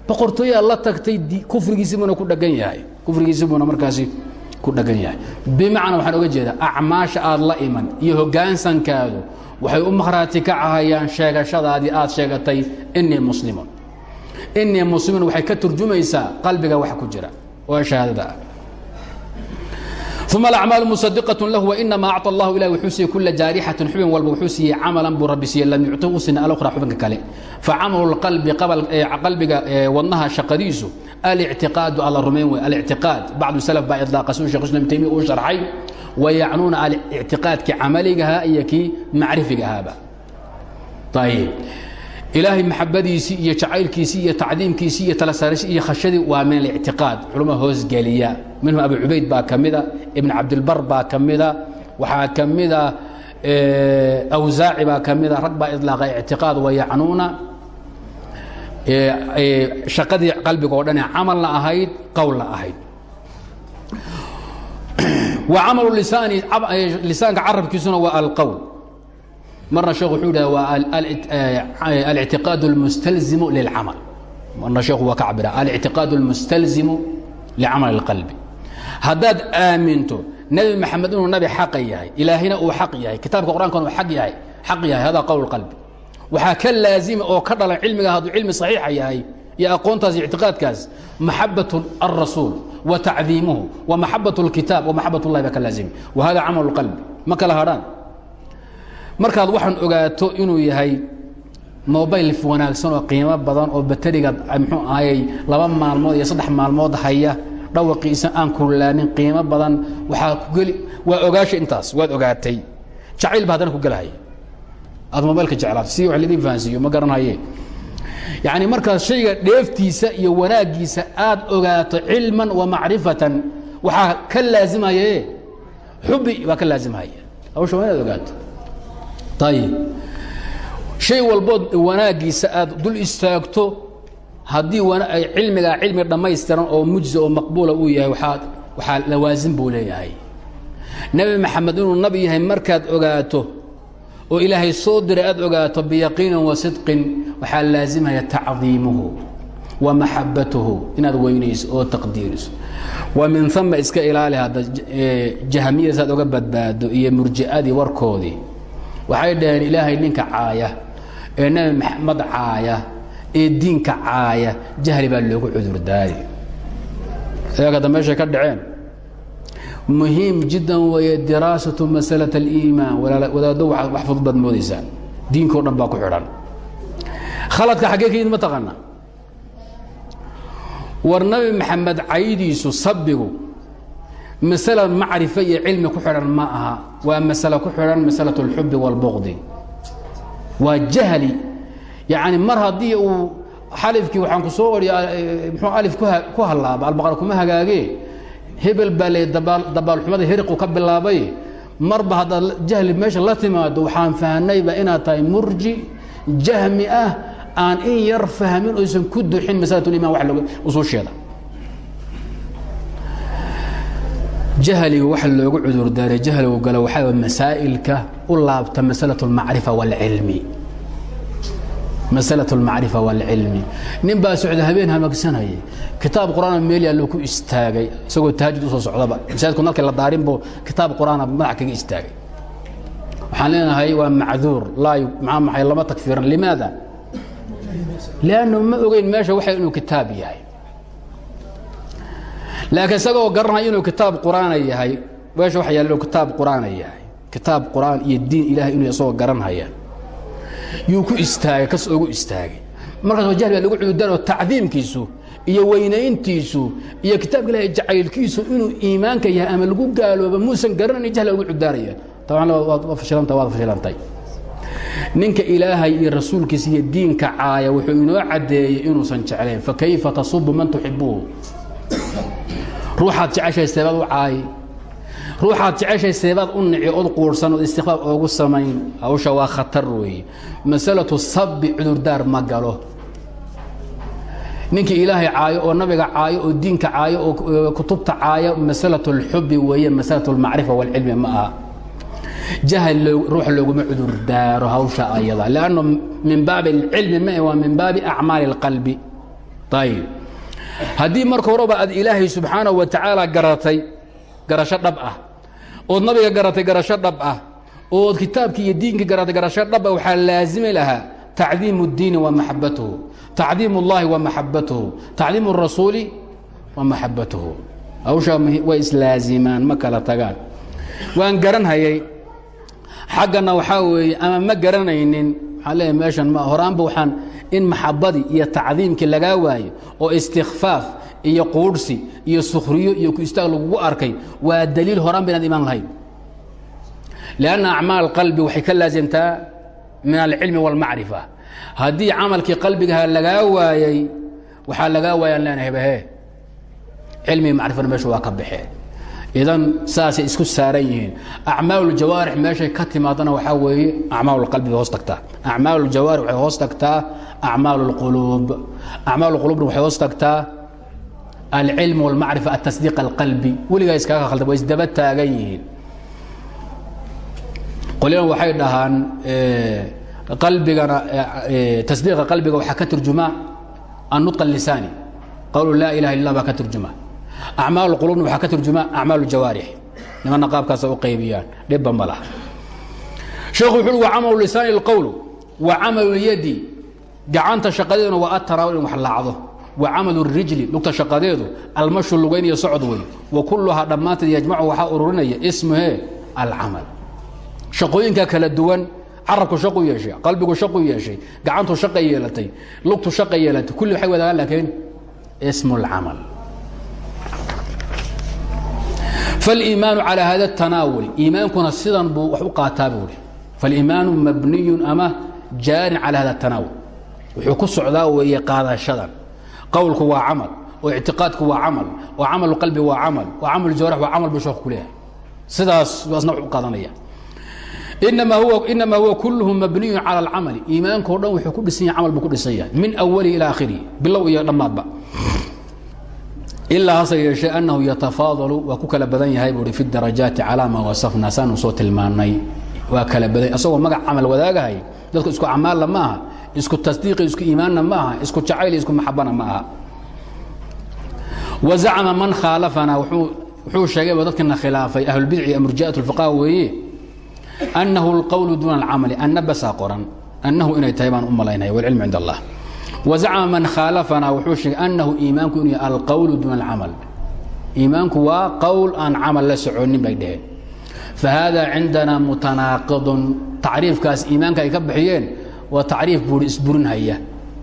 boqortooyaa la tagtay kufrigiisibuuna ku dhagan yahay. Kufrigiisibuuna markaasi ku dhagan yahay. Bimacnaa waxaan oga jeedaa acmaasha aad la iman iyo hoggaansankaadu waxay u makhraati ka cahayaan sheegashadaadii aad sheegatay inii muslimun. Inii muslimun waxay ka turjumaysaa qalbiga wax ku jira. Oo shahaadada. ah uma alacmaalu musadiqatu lahu wainama acطa allahu ilah wuxuu siiyey kula jaarixatin xubin walba wuxuu siiyey camalan buu rabbi siiyey lam yuctahu usina alkhra xubinka kale facamalu qalbiga wadnaha shaqadiisu alictiqaadu alla rumayn wey alictiqaad bacdu salaf baa idlaaqa siduu shekh islam taymiya uu sharxay wayacnuuna alictiqaadkii camaligahaa iyo kii macrifiga ahaaba ayib ilaahay maxabadiisii iyo jacaylkiisii iyo tacdiimkiisii iyo talasaarisi iyo khashadii waa min alictiqaad culumada hoosgeliya minhum abu cubayd baa ka mida ibn cabdilbar baa ka mida waxaa ka mida awsaaci baa ka mida rag baa idlaaqa ictiqaad wayacnuuna shaqadii qalbiga oo dhanee camalna ahayd qowlna ahayd wa camalu lisaanka carabkiisuna waa alqowl marna sheekh wuxuu dhaha waa alictiqaad اlmustalzimu lilcamal marna sheekhu waa ka cabira alictiqaad اlmustalzimu licamali اlqalbi haddaad aaminto nebi maxamed inuu nabi xaqa yahay ilaahina uu xaq yahay kitaabka qur'ankana uu ag yahay xaq yahay hada qowl qalbi waxaa ka laazima oo ka dhalan cilmiga hadduu cilmi saxiixa yahay iyo aqoontaas iyo ictiqaadkaas maxabaة الrasuul wa tacdiimuhu wa maxabaة اlkitaab wa maxabat اllahi baa ka laazimi wa hada camal اqalbi ma kala hadhaan markaad waxaan ogaato inuu yahay mobayl wanaagsan oo qiimo badan oo bateriga mxuu ahayey laba maalmood iyo saddex maalmood haya dhawaqiisa aan kululaanin qiimo badan waxaa ku geli waa ogaasha intaas waad ogaatay. Jacayl ba haddana ku gelahaya aad mobaylka jeclaat si wax laidin fahansiiyo ma garanhaye yacni markaad shayga dheeftiisa iyo wanaaggiisa aad ogaato cilman wa macrifatan waxaa ka laazimaye xubi baa ka laazimhaya hawsha waa inaad ogaato ayib shay walbood wanaaggiisa aad dul istaagto haddii cilmigaa cilmi dhammaystiran oo mujza oo maqbuula uu yahay waaad waxaa lawaasin buu leeyahay. Nebi maxamed inuu nabi yahay markaad ogaato oo ilaahay soo diray aad ogaato biyaqiinin wa sidqin waxaa laazimaya tacdiimuhu wa maxabatuhu inaad weynayso oo taqdiiriso. Wa min ama iska ilaali hadda jahmiyada saad oga badbaado iyo murji'adii warkoodii waxay dhaheen ilaahay ninka caaya ee nebi maxamed caaya ee diinka caaya jahli baa loogu cudurdaari eeg hadda meeshay ka dhaceen. Muhiim jiddan weeye diraasatu masalaة اliimaan wadaaddo wax fudud baad moodaysaan diinka o dhan baa ku xidhan. Khaladka xaggee ma taqaana war nabi maxamed caydiisu sabigu masala macrifo iyo cilmi ku xidhan ma aha waa masale ku xidhan masalaة اlxubi wاlbغdi waa jahli yacni mar haddii uu xalifkii waxaan ku soo odhi mxuu alif ku hallaaba albaqara kuma hagaagee hebel baa le dabaalxumada heriqu ka bilaabay marba haddaad jahli meesha la timaado waxaan fahnayba inaad tahay murji jahmi ah aan in yar fahmin oysan ku duxin masalaة اliman wa usuusheeda jahliga waxa loogu cudurdaaray jahligu galo waxaa masaa'ilka u laabta masalaة اlmacrifa wاlcilmi masalaة اlmacrifa wاlcilmi nin baa socda habeen hamagsanayay kitaab qur'aana meel yaallo ku istaagay isagoo tahajud usoo socdaba masaajidku markii la daarin buu kitaab qur'aana madax kaga istaagay waxaan leenahay waa macduur laa maa maxay lama takfiiran limaada lannu ma ogeyn meesha waxa inuu kitaab yahay laakiin isagoo garanaya inuu kitaab qur'aana yahay meesha waxa yaallo kitaab qur'aana yahay. Kitaab qur'aan iyo diin ilahay inuu isagoo garanhaya. Yuu ku istaagay kas ogu istaagay. Markaasoo jahli baa lagu cududaanoo tacdiimkiisu iyo weynayntiisu iyo kitaabka ilahay jacaylkiisu inuu iimaanka yahay ama lagu gaalooba muusan garanayn jahli lagu cudaanaya taban waad fashilanta waad fashilantay ninka ilaahay iyo rasuulkiisa iyo diinka caaya wuxuu inoo caddeeyey inuusan jeclayn. Fakayfa tasubu man tuxibuhu ruuxaad jeceshahay seebaad u caayi ruuxaad jeceshay seebaad u nici od quurhsan ood istiqbaab oogu samayn hawsha waa khatar weeye masalatu sabbi cudurdaar ma galo ninkii ilaahay caayo oo nabiga caayo oo diinka caayo oo kutubta caayo masalatu اlxubi weeye masalatu اlmacrifa wاlcilmi ma aha jahal ruux looguma cudurdaaro hawsha ayada lanno min baabi اlcilmi ma waa min baabi acmaali اlqalbi ayib haddii marka horeba aad ilaahay subxaanaه wa tacaala garatay garasho dhab ah ood nabiga garatay garasho dhab ah ood kitaabkii iyo diinkii garatay garasho dhab ah waxaa laazimi lahaa tacdiimu اdiini wa maxabatuhu tacdiim اllahi wa maxabatuhu tacdiim الrasuuli wa maxabatuhu hawshaa way islaazimaan ma kala tagaan waan garanhayay xaggana waxaa weeye ama ma garanaynin waxaan leeyahay meeshan ma horaanba waxaan in maxabadii iyo tacdiimkii lagaa waayo oo istikfaaf iyo quudhsi iyo sukhriyo iyo ku istaag lagugu arkay waa daliil horaan ba inaad imaan lahayd lianna acmaal qalbi waxay ka laasimtaa min alcilmi wاlmacrifa haddii camalkii qalbigaha lagaa waayey waxaa lagaa waayaan leenahay bahe cilmigi macrifana meesha waa ka baxee idan saasay isku saaran yihiin. Acmaaluljawaarix meeshay ka timaadana waxaa weeye acmaalulqalbi bay hoos tagtaa. Acmaaluljawaarix waxay hoos tagtaa acmaalulquluub acmaalulquluubna waxay hoos tagtaa alcilm walmacrifa atasdiiq alqalbi. Weligaa iskaaga khaldan way isdaba taagan yihiin. Qolina waxay dhahaan qalbigana tasdiiqa qalbiga waxaa ka turjumaa annutq alisaani qawlu laa ilaha illa baa ka turjuma acmaal اlqulubna waxaa ka turjumaa acmaal اljawaarix nimana qaabkaasa u qaybiyaan dhibba ma laha sheekhu wuxu uhi wa camalu lisaani اlqowl wa camalu اlyadi gacanta shaqadeeduna waa ataraw in wax laacdo wa camalu اrijli lugta shaqadeedu almashu lugayn iyo socod wey wa kulluhaa dhammaanteed yajmacu waxaa ururinaya ismuhe alcamal shaqooyinka kala duwan carabku shaqu yeeshay qalbigu shaqu yeeshay gacantu shaqa yeelatay lugtu shaqa yeelatay kulli waxay wadaagaan laakiin ismu اlcamal فاliimaanu calى hada الtanaawuli iimaankuna sidan buu wax u qaataa buuhi faاliimaanu mabniyu ama jaarin calى hada الtanaawul wuxuu ku socdaa weeye qaadashadan qowlku waa camal oo ictiqaadku waa camal oo camal qalbi waa camal oo camal jawarix waa camal buu sheekhu ku leeyahay sidaas asna wax u qaadanaya inamaa huwa inamaa huwa kulluhu mabniyun calى اlcamali iimaankao dhan wuxuu ku dhisan yahay camal buu ku dhisan yahay min awalihi ilى akhirihi bilow iyo dhammaadba ilaa hase yeeshee anahu yatafaadalu waa ku kala badan yahay buui fi darajaati calaa maa wasafna saanu soo tilmaanay. Waa kala badan asagoo magac camal wadaagahay dadku isku camaalla ma isku tasdiiqi isku iimaanna ma isku jacayl isku maxabana ma wa zacama man khaalafana wuxuu sheegayba dadkana khilaafay ahlulbidci ee murji'at ulfuqaha weeye annahu alqowlu duuna alcamali anna basaa annahu inay tahay baan u malaynaya walcilmu cind allah. وزcma man khaalafana wuxuu sheegay أnahu iimaanku inuu yahay alqowl duuna اlcamal iimaanku waa qowl aan camal la soconin bay dheheen fahada cindana mutanaaqidun tacriifkaas iimaanka ay ka bixiyeen waa tacriif buuri isburinhaya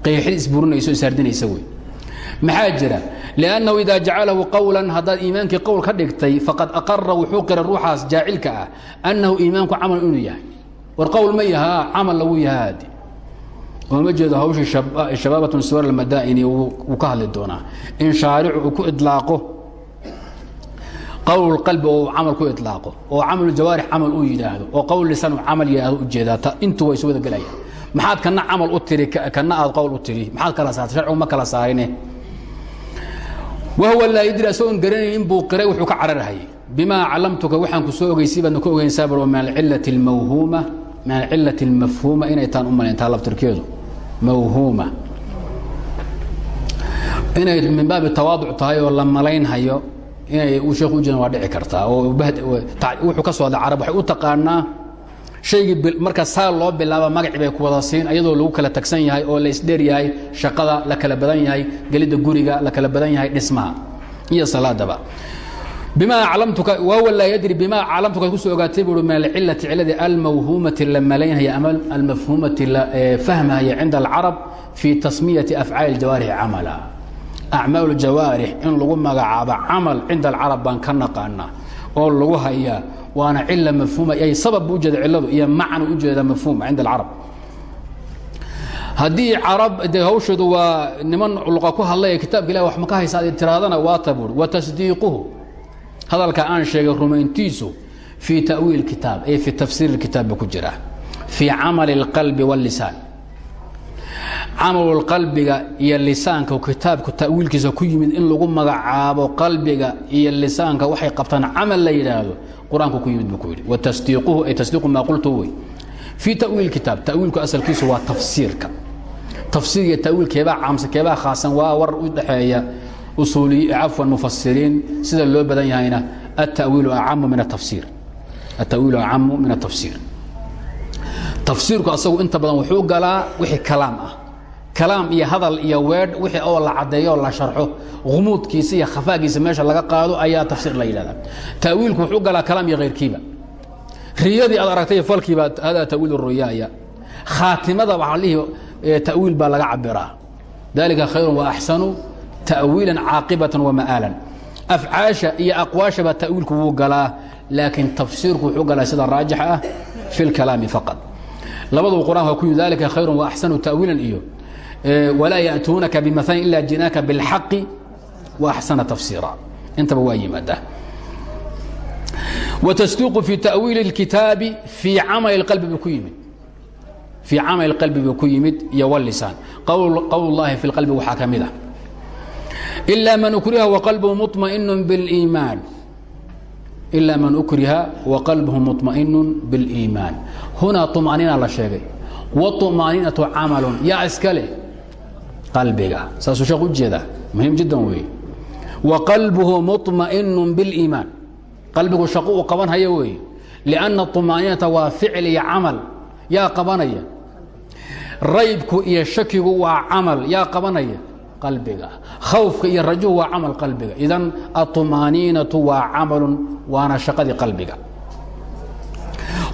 qeexid isburinayso isardinaysa wey maxaa jira لأnnahu ida jacalahu qowla haddaad iimaankii qowl ka dhigtay faqad aqara wuxuu qiray ruuxaas jaacilka ah أnnahu iimaanku camal inuu yahay war qowl ma yahaa camal lagu yahaadi ooma jeedo hawshii shabaabat suwar almadaa'ini wuu ka hadli doonaa. In shaaricu uu ku idlaaqo qowl qalbi oo camal ku idlaaqo oo camal jawaarix camal uu yidhaahdo oo qowl lisaan camal yidhaahdo u jeedaa intu way isu wada gelayaan. Maxaad kana camal u tiri kana aad qowl u tiri maxaad kala saartay sharcigu ma kala saarine. Wahuwa laa yadri asagoon garanayn in buu qiray wuxuu ka cararhayay bimaa callamtuka waxaan ku soo ogeysay baadna ku ogeysaa bar min alcillati almawhuuma min alcillati almafhuuma inay taan u malayn taa laftirkeedu mawhuuma. Inay min baabi tawaaduc tahay oo la malaynhayo inay sheekhu u jeedan waa dhici kartaa. Oo wuxuu ka hadlay carab. Waxay u taqaanaa shaygii marka saa loo bilaaba magaci bay ku wada siin ayadoo lagu kala tagsan yahay oo la isdheer yahay shaqada la kala badan yahay gelidda guriga la kala badan yahay dhismaha iyo salaadaba bimaa aclamtuka waawa laa yadri bimaa aclamtuka ku soo ogaatay buui min alcilati cilladii almawhuumati la malaynhaya ama almafhuumati la fahmahaya cinda alcarab fii tasmiyati afcaali jawaarixi camala. Acmaal jawaarix in lagu magacaabo camal cinda alcarab baan ka naqaanaa oo lagu hayaa waana cila mafhuuma ay sabab ujeeda ciladu iyo macna ujeeda mafhuuma cinda alcarab. Haddii carab dee hawshoodu waa niman luqa ku hadlaya kitaabka ilah wax ma ka haysa ad tiraadana waata buuri wa tasdiiquhu hadalka aan sheegay rumayntiisu fii ta'wiil kitaab ay fii tafsiir kitaab ba ku jira fii camali اlqalbi wاllisaan camalul qalbiga iyo lisaanka kitaabku ta'wiilkiisa ku yimid in lagu magacaabo qalbiga iyo lisaanka waxay qabtaan camal la yidhaahdo qur'aanku ku yimid buu ku yidhi watasdiiquhu ay tasdiiqu maa qultu wey. Fii ta'wiil kitaab ta'wiilku asalkiisu waa tafsiirka. Tafsiir iyo ta'wiil keebaa caamsan khaasan waa war u dhexeeya mufasiriin sida loo badan yahayna atawiilu acamu min atafsiir tafsiirku asagu inta badan wuxuu galaa wixii kalaam ah. Kalaam iyo hadal iyo weedh wixii oo la caddeeyo la sharxo humuudkiisa iyo khafaagiisa meesha laga qaado ayaa tafsiir la yidhahdaa. Ta'wiilku wuxuu galaa kalaam iyo hayrkiiba riyadii aad aragtay falkiiba hada tawiil ruyaaya khaatimada waxaa lihi ta'wiil baa laga cabiraa dalika khayru waaxsanu ta'wiilan caaqibatan wama'aalan afcaasha iyo aqwaashaba ta'wiilku wuu galaa laakiin tafsiirku wuxuu galaa sida raajix ah fi lkalaami faqad labaduu qur-aanka ku yimi dalika khayru waaxsanu ta'wiilan iyo walaa ya'tuunaka bimahalin ila jinaaka biاlxaqi waaxsana tafsiira intaba waa yimaadaa وتصديق في تأويiل الكitaaب في cmل اqلب bu ku yimid في cmل اqلب buu ku yimid iyo wاللساan qwl الlahi في الqلب waxaa ka mid a إلا mن أkriha وqلبه مطمئن بالإيمان إلا mن أkriha وqلبه مطمئن بالإيمان هuنaa طمأنينa la sheegay وطمأنينaة cmل yaa iska leh qalbiga saasuu sheekh u jeedaa muhiim jidا wey وqلبه مطمئن بالإيمان qalbigu shaqo uu qabanhaya weeye lianna طumaaniinata waa ficil iyo camal yaa qabanaya raybku iyo shakigu waa camal yaa qabanaya qalbiga khawfka iyo rajuhu waa camal qalbiga idan aطumaaniinatu waa camalu waana shaqadii qalbiga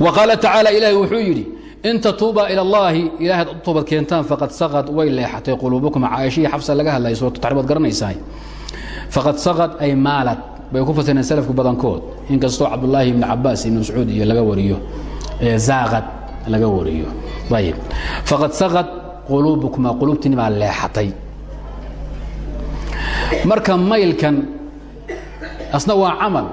wa qaala tacaala ilaahi wuxuu yidhi in tatuuba ilى اllahi ilahayd u toobad keentaan faqad saqad way leexatay quluubukum caaishihii xabsa laga hadlaya suuratu taxriim waad garanaysaa faqad saqad ay maalad bay ku fasireen salafku badankood inkastoo cabdulaahi ibni cabaas ibn mascuud iyo laga wariyo zaaqad laga wariyo ayib faqad saqad quluubukuma quluubtiini baa leexatay marka maylkan asna waa camal.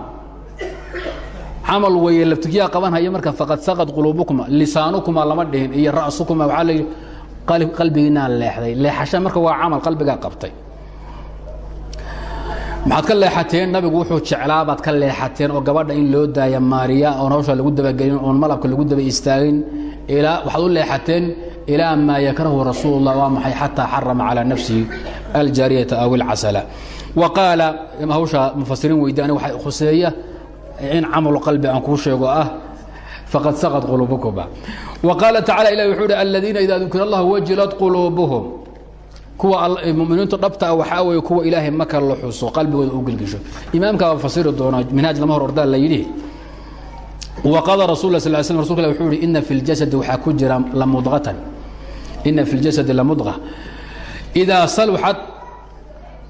Camal weeye laftigiyaa qabanhaya marka faqad saqad quluubukuma lisaanukuma lama dhihin iyo ra'sukuma waxaa la yidhi qalbigiinaa leexday. Leexasha marka waa camal qalbigaa qabtay maxaad ka leexateen? Nabigu wuxuu jeclaa baad ka leexateen oo gabadha in loo daaya maariya oon hawsha lagu dabagelin oon malabka lagu daba istaagin. Waxaad u leexateen ilaa maa yakrahu rasuulullah waa maxay? Xataa xarama calaa nafsihi aljaariyata aw ilcasala wa qaala hawsha mufasiriin weydi aniga khuseeya in camalu qalbi aan kuu sheego ah faqad saqad quluubukuma wa qaala tacala ilahi wuxuu uhi aladiina idaa dukira allah wajilat quluubuhum kuwa muminiintu dhabta ah waxaa weeye kuwa ilaahay marka la xuso qalbigooda u gelgisho imaamkaaba fasiri doona minhaaj lama hor ordaa la yidhi waqaala rasul sal sl rasulka ilah wuxuu yihi ina fi ljasadi ku jira lamudqatan ina fi ljasadi lamudqa idaa saluxat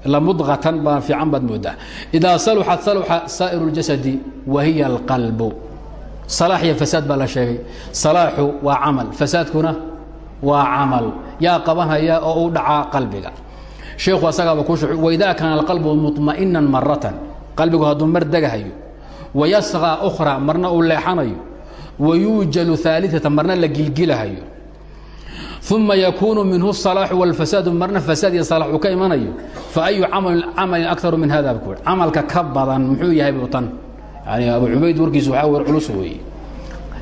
lamudqatan baa fiican baad moodaa. Idaa saluxat saluxa saa'iru اljasadi wa hiya alqalbu. Salaax iyo fasaad baa la sheegay. Salaaxu waa camal fasaadkuna waa camal yaa qabanhaya oo u dhacaa qalbiga sheekhu asagaaba ku waidaa kaana alqalbu muطma'inan maratan qalbigu hadduu mar degahayo wayasqaa ukhra marna uu leexanayo wayuujalu aalidata marna la gilgilahayo uma yakuunu minhu الsalaaxu wاlfasaadu marna fasaad iyo salaax uu ka imanayo faayu camalin akaru min hada ku camalka ka badan muxuu yahay butan yani abu cubayd warkiisu waxaa wer culus weeye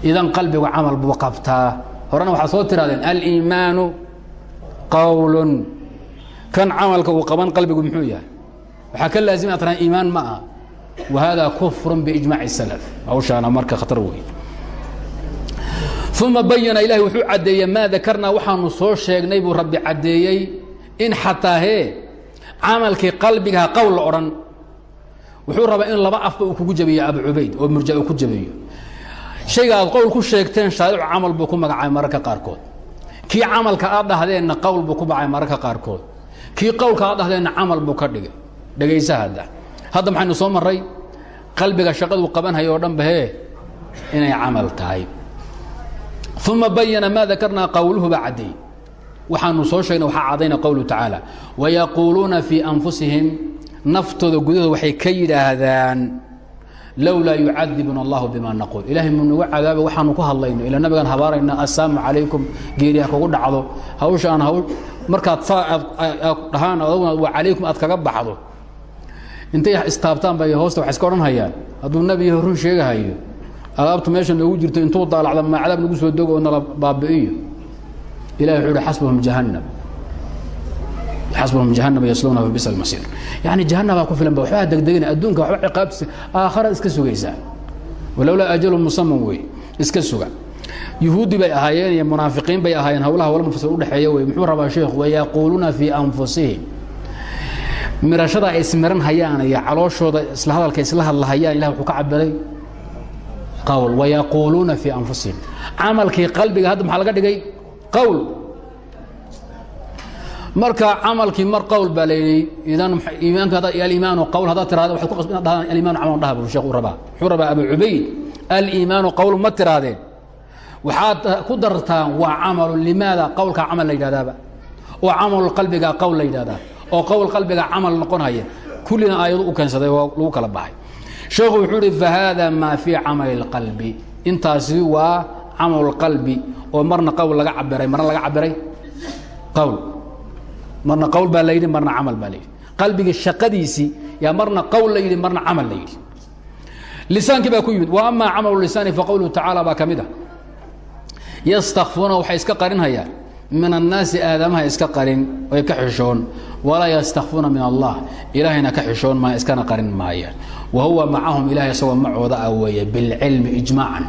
idan qalbigu camal buu qabtaa horena waxaa soo tirahdeen aliimaanu qawlun. Kan camalka uu qaban qalbigu muxuu yahay? Waxaa ka laazima ad iimaan ma aha. Wa hada kufru biijmac salaf. Hawshaana marka khatar wey uma bayana ilahi wuxuu caddeeyey maa dakarnaa waxaanu soo sheegnay buu rabbi caddeeyey in xataa hee camalkii qalbigaha qowl la odhan. Wuxuu rabaa in laba afba uu kugu jabiyo abu cubayd oo murja uu ku jabiyo shayga aad qowl ku sheegteen shaaricu camal buu ku magacaabay mararka qaarkood. Kii camalka aad dhahdeenna qowl buu ku magacay mararka qaarkood. Kii qowlka aad dhahdeenna camal buu ka dhigay. Dhegaysa hadda. Hadda maxaynu soo marray? Qalbiga shaqaduu qabanhayo oo dhan ba hee? Inay camal tahay. Uma bayana maa dakarnaa qowluhu baa caddeey waxaanu soo sheegnay waxaa caddayna qowluhu tacaala. Wayaquuluuna fii anfusihim naftooda gudahooda waxay ka yidhaahdaan lowlaa yucadibuna allahu bima naquul ilahay mu nagu cadaaba waxaanu ku hadlayno ila nabigaan habaarayna assalaamu calaykum geeriha kugu dhacdo hawsha aan haw markaad dhahaan adaguna wa calaykum aad kaga baxdo intay istaabtaan bay hoosta wax iska odhan hayaan hadduu nebiga run sheegahayo alaabtu meesha noogu jirto intuu daalacda ma cadaab nagu soo dogo nala baabi'iyo ilahi wuxuu xasbuhum jahannam xasbuhum jahannam yaslowna fa bisa almasiir yacni jahannabaa ku filan ba waxbaa degdegina adduunka waxba ciqaabtiisa aakharaad iska sugaysaa walowlaa ajalu musaman wey iska suga yuhuudi bay ahaayeen iyo munaafiqiin bay ahaayeen hawlaha wala mufasir udhexeeya wey muxuu rabaa sheekhu wayaquuluuna fii anfusihim mirashada ay ismiran hayaan iyo calooshooda isla hadalka isla hadlahayaan ilah wuxuu ka cabiray qawl wayaquuluuna fii anfusihim camalkii qalbiga hadda maxaa laga dhigay qawl marka camalkii mar qawl baa layidhi idan iimaanka aliimaanu qawl haddaad tirahda waxay ku qasbi inaad dhahdaan aliimaanu dhaha buu sheekh rabaa. Wuxuu rabaa abu cubayd aliimaanu qawl ma tirahdeen waxaad ku dartaan waa camalu limaada qowlkaa camal la yidhahdaaba oo camalu qalbiga qawl la yidhahdaa oo qowl qalbiga camal noqonhaya kullina aayadu u keensaday oo lagu kala baxay. Sheekhu wuxuu uhi fahaada maa fii camali اlqalbi intaasi waa camalu اlqalbi oo marna qowl laga cabiray marna laga cabiray qowl marna qowl baa la yidhi marna camal baa la yidhi. Qalbiga shaqadiisii yaa marna qowl la yidhi marna camal la yidhi. Lisaankii baa ku yimid wa amaa camalu lisaani faqowluhu tacaala baa ka mid a yastakfuuna waxay iska qarinhayaan min annaasi aadamaha iska qarin ay ka xishoon. Walaa yastakfuuna min allah. Ilaahayna ka xishoon maaya iskana qarin maayaan. Wa huwa macahum ilahay isagoo macooda ah weeye bilcilmi ijmaacan.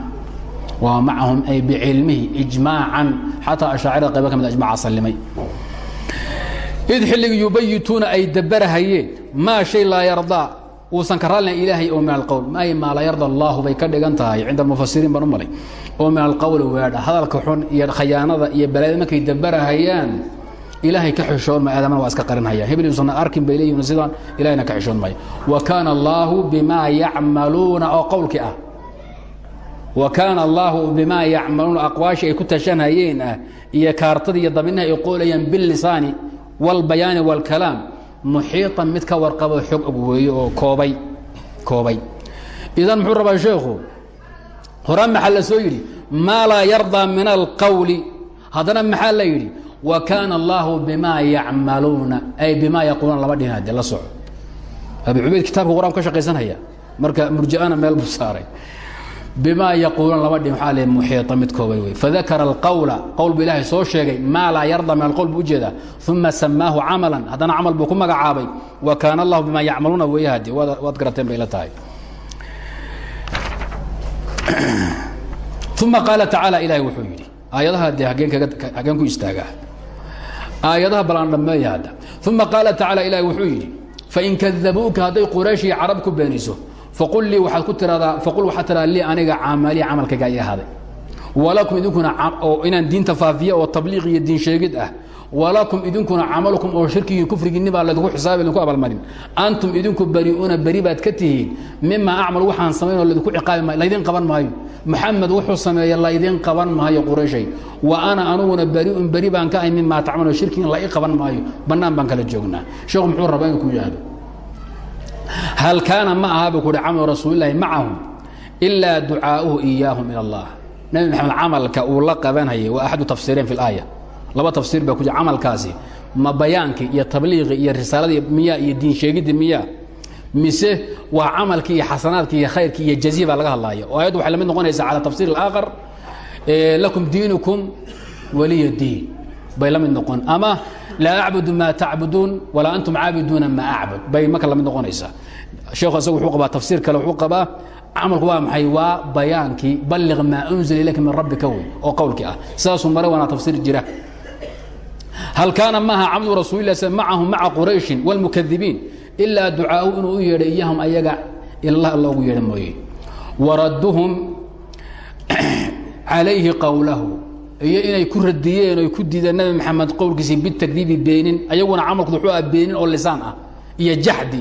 Waa macahum ay bicilmihi ijmaacan. Xataa ashaacirada qaybo ka mid ijmaca sallimay id xilligii yubayituuna ay dabarahayeen maa shay laa yardaa uusan ka raalina ilaahay oo min alqowl ay maa laa yarda allahu bay ka dhigan tahay cinda mufasiriin baan u malay oo min alqowli weedha hadalka xun iyo khayaanada iyo balaayada markay dabarahayaan ilaahay ka xishoon maya aadamana waa iska qarinhayaan hebel yuusan arkin bay leeyihiin sidaan ilahayna ka xishoon maya wa kaana allaahu bimaa yacmaluuna oo qowlkii ah wa kaana allaahu bimaa yacmaluuna aqwaashii ay ku tashanhayeen ah iyo kaartadii iyo daminaha ay qoolayaan bilisaani walbayaani walkalaam muxiiطan mid ka warqabo xog og weeye oo koobay koobay. Idan muxuu rabaa sheekhu? Horaan maxaa la soo yidhi? Maa laa yardaa min alqowli haddana maxaa la yidhi? Wa kaana allaahu bimaa yacmaluuna ay bimaa yaquuluuna laba dhihin hadde la soco abi cubayd kitaabka qur'aan ka shaqaysanhaya marka murji'ana meel buu saaray bimaa yaquuluuna laba dhihin waxaa le muxiita mid koobay wey fadakara alqowla qowl buu soo sheegay maa laa yarda min alqowl buu u jeedaa uma samaahu camalan haddana camal buu wa kaana allahu bimaa yacmaluuna weeye hadde waad garateen bay la tahay. Uma qaala tacaala ilaahay wuxuu yidhi aayadaha dee hageen ku istaagaa. Aayadaha balaan dhammeeya hadda uma qaala tacaala ilaahay wuxuu yidhi fain kadabuuka hadday quraysh iyo carab ku faqul lii waxaad ku tiradaa faqul waxaad tiradaa lii aniga caamaliya camalkayga ii walakum idinkuna oo inaan diinta faafiya oo tabliiq iyo diin sheegid ah walakum idinkuna camalukum oo shirkigii kufrigiinni baa laydinku xisaabi laydinku abaalmarin antum idinku bari'uuna beri baad ka tihiin mima acmal waxaan samayn oo laydinku ciqaabi maayo laydin qaban maayo maxamed wuxuu sameeye laydin qaban maayo qurayshay wa ana anuguna bari'un beri baan ka ahay mimaa tacmaloo shirkigiin la ii qaban maayo bannaan baan kala joognaa sheekhu muxuu rabaa inuu ku yidhaahdo hal kaana ma aha buu ku uhi camalu rasuulilaahi macahum ilaa ducaa'uhu iyaahum ila allah nebi maxamed camalka uu la qabanayay waa axadu tafsiireen fi laaya laba tafsiir baa ku jira camalkaasi ma bayaankii iyo tabliiqii iyo risaaladii miyaa iyo diin sheegiddii miyaa mise waa camalkii iyo xasanaadkii iyo khayrkii iyo jaziya baa laga hadlaaya oo ayaddu waxay la mid noqonaysaa cala tafsiir alaakhar lakum diinukum waliya diin bay la mid noqon ama laa acbudu maa tacbuduun walaa antum caabiduuna maa acbud bay marka la mid noqonaysaa sheekhu asagu wuxuu qabaa tafsiir kale wuxuu qabaa camalku waa maxay waa bayaankii balliq maa unzila ilayka min rabbika wey oo qowlkii ah sidaasuu mare waana tafsiir jira hal kaana maaha camdu rasuulilah sl macahu maca qurayshin wاlmukadibiin ilaa ducaau inuu u yeedhay iyahum ayaga ilallah alla ugu yeedha mooye waradduhum calayhi qowlahu iyo inay ku radiyeen oy ku diideen nabi maxamed qowlkiisii bitakdiibi beenin ayaguna camalkooda wuxuu ah beenin oo lisaan ah iyo jaxdi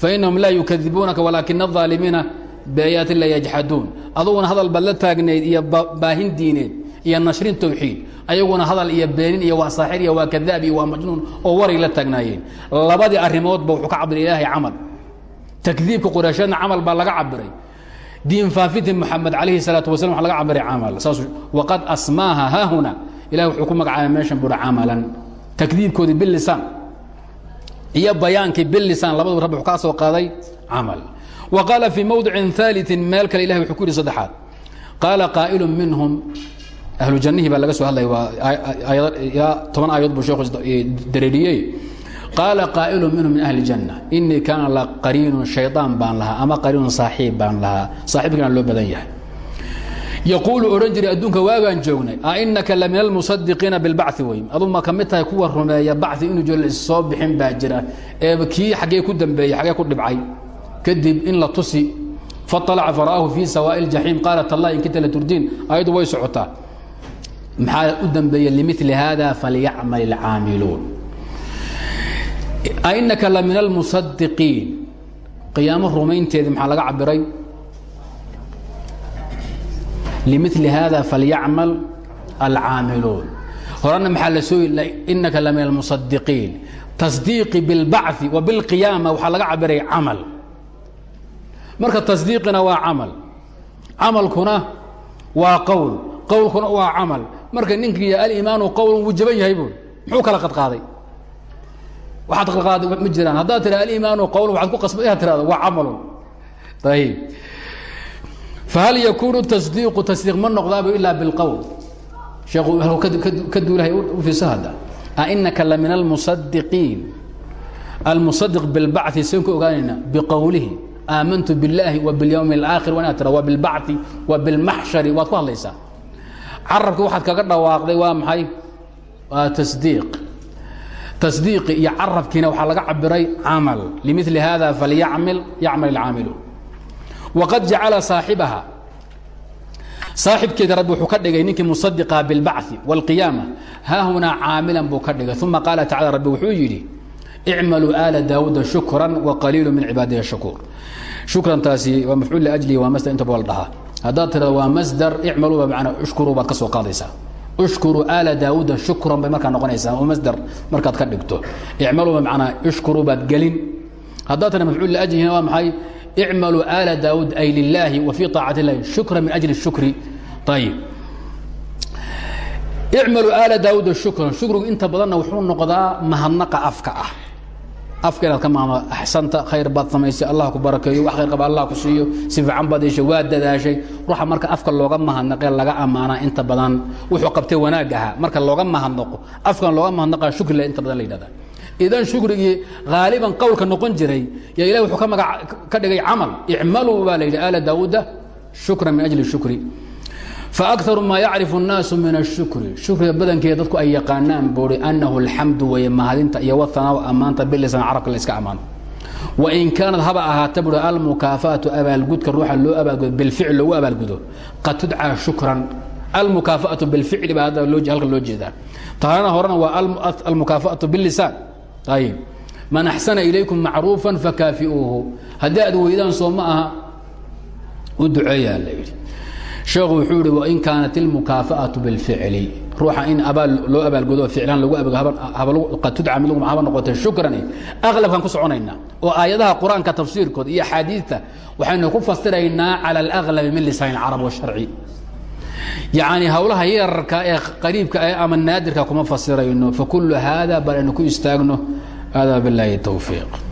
fainahum laa yukadibuunaka walaakina الظaalimiina biaayaati la yajxaduun aduguna hadal baad la taagnayd iyo baahin diineed iyo nashrin tawxiid ayaguna hadal iyo beenin iyo waa saaxir iyo waa kadaab iyo waa majnuun oo waray la taagnaayeen labadii arrimoodba wuxuu ka cabiray ilaahay camal takdiibka quraysheedna camal baa laga cabiray diin faafinti moxamed calayhi salaatu wasalam wa laga cabiray camal. Saas waqad asmaaha haahuna ilahi wuxuu ku magacaabay meeshan buuri camalan. Takdiibkoodii bilisaan iyo bayaankii bilisaan labadu rabbi wuxuu kaa soo qaaday camal. Wa qaala fii mowdicin ثaaliثin meel kale ilahi wuxuu ku yidhi saddexaad. Qaala qaa'ilu minhum ahlu jannihii baa laga soo hadlaya waa ilaa toban aayadood buu sheekhu dareeriyey qaala qaa'ilu minhu min ahli janna. Inii kaana la qariinun shaydaan baan lahaa ama qariinun saaxiib baan lahaa. Saaxiibkana loo badan yahay. Yaquulu odhan jiray adduunka joognay a inaka la min almusadiqiina bilbaci wey aduu ma ka kuwa rumeeya baci inuu joola issoo bixin baa jira. Ee ku dambeeyey xaggee ku dhibcay. Kadib in la tusi faalaca fara'ahu fii sawaa'i اljaxiim qaalat allah in kinta la turdiin. Way socotaa. Maxaa u dambeeye limili haada falyacmal اlcaamiluun ainaka la min almusadiqiin qiyaamo rumaynteedii maxaa laga cabiray limili hada falyacmal alcaamiluun horena maxaa la soo inaka la min almusadiqiin tasdiiqi bilbacثi wa bilqiyaama waxaa laga cabiray camal marka tasdiiqina waa camal camalkuna waa qowl qowlkuna waa camal marka ninkii aliimaanu qowlun wuu jaban yahay buul muxuu kala qadqaaday waxaad qadqaaday ma jiraan haddaad tira alimaanu qowlun waxaad ku qasba inaad tirahdo waa camalun ayib fahal yakuunu tasdiiqu tasdiiq ma noqdaabu ilaa bilqowl sheekhu ka duulahay u fiirsa hadda ainaka la min almusadiqiin almusadiq bilbacثi seen ku ogaanayna biqowlihi aamantu biاllaahi wa biاlyowmi اlaakhir waa inaad tira wa bilbacثi wa bilmaxshari waad ku hadlaysaa carabki waxaad kaga dhawaaqday waa maxay waa tasdiiq tasdiiqi iyo carabkiina waxaa laga cabiray camal. Limil hada falyacmil yacmal ilcaamilu waqad jacala saaxibaha. Saaxibkeeda rabbi wuxuu ka dhigay ninkii musadiqa bilbacثi wاlqiyaama haahunaa caamilan buu ka dhigay. Uma qaala tacala rabbi wuxuu yidhi icmaluu aala daawuuda shukran waqaliilu min cibaadihi shakuur. Shukrantaasi waa mafcuul liajlihi waa masdar inta bol dhahaa haddaad tirada waa masdar icmaluuba manaa ishkuruubaad ka soo qaadaysaa ushkuru aala daawuuda shukran bay markaa noqonaysaa. Oo masder markaad ka dhigto. Icmaluu manaa ishkuru baad gelin. Haddaa tana mafcuul liajlihin waa maxay? Icmaluu aala daawuud ay lilaahi wa fii طaacati اllahi shukran min ajli shukri. Ayib icmaluu aala daawuuda shukran. Shukrigu inta badanna wuxuu noqdaa mahadnaqa afka ah afka ka maamo axsanta khayr baad samaysay allah ku barakeeyo wax khayr qaba allah ku siiyo si baad yeeshay waa dadaashay. Ruuxa marka afka looga mahadnaqee laga ammaanaa inta badan wuxuu qabtay wanaag ahaa marka looga mahadnaqo afkan looga mahadnaqaa shukri inta badan la yidhahda idan shukrigii haaliban qowlka noqon jiray yaa ilahi wuxuu ka maga ka dhigay camal icmaluu baa la yidhi aala daawuuda shukran min ajli shukri faakaru maa yacrifu الnaasu min الshukri shukriga badankeeda dadku ay yaqaanaan buuri anahu اlxamdu weeye mahadinta iyo wahanaa ammaanta bilisan carabka la iska ammaano wain kaanad haba ahaata buuri almukaafaatu abaalgudka ruuxa loo abaalgudo bilficl loogu abaalgudo qad tudcaa shukran almukaafaatu bilficli baa hadda halka loo jeedaa taana horena waa almukaafaatu bilisaan ayib man axsana ilaykum macruufa fakaafiuuhu haddii aad weydaan soo ma aha u duceeyaa la yidhi sheekhu wuxuu ihi wain kaanat ilmukaafaatu bilficli. Ruuxa in abaal loo abaalgudo ficlaan lagu qad tudca mid haba noqotay shukrani. Aqlabkaan ku soconaynaa oo aayadaha qur'aanka tafsiirkooda iyo axaadiidta waxaynu ku fasiraynaa cala alaglabi min lisaan اlcarab washarci yacni howlaha yararka ee qariibka ah ama naadirka kuma fasirayno. Fakulu haada bal aynu ku istaagno. Hada biاllaahi towfiiq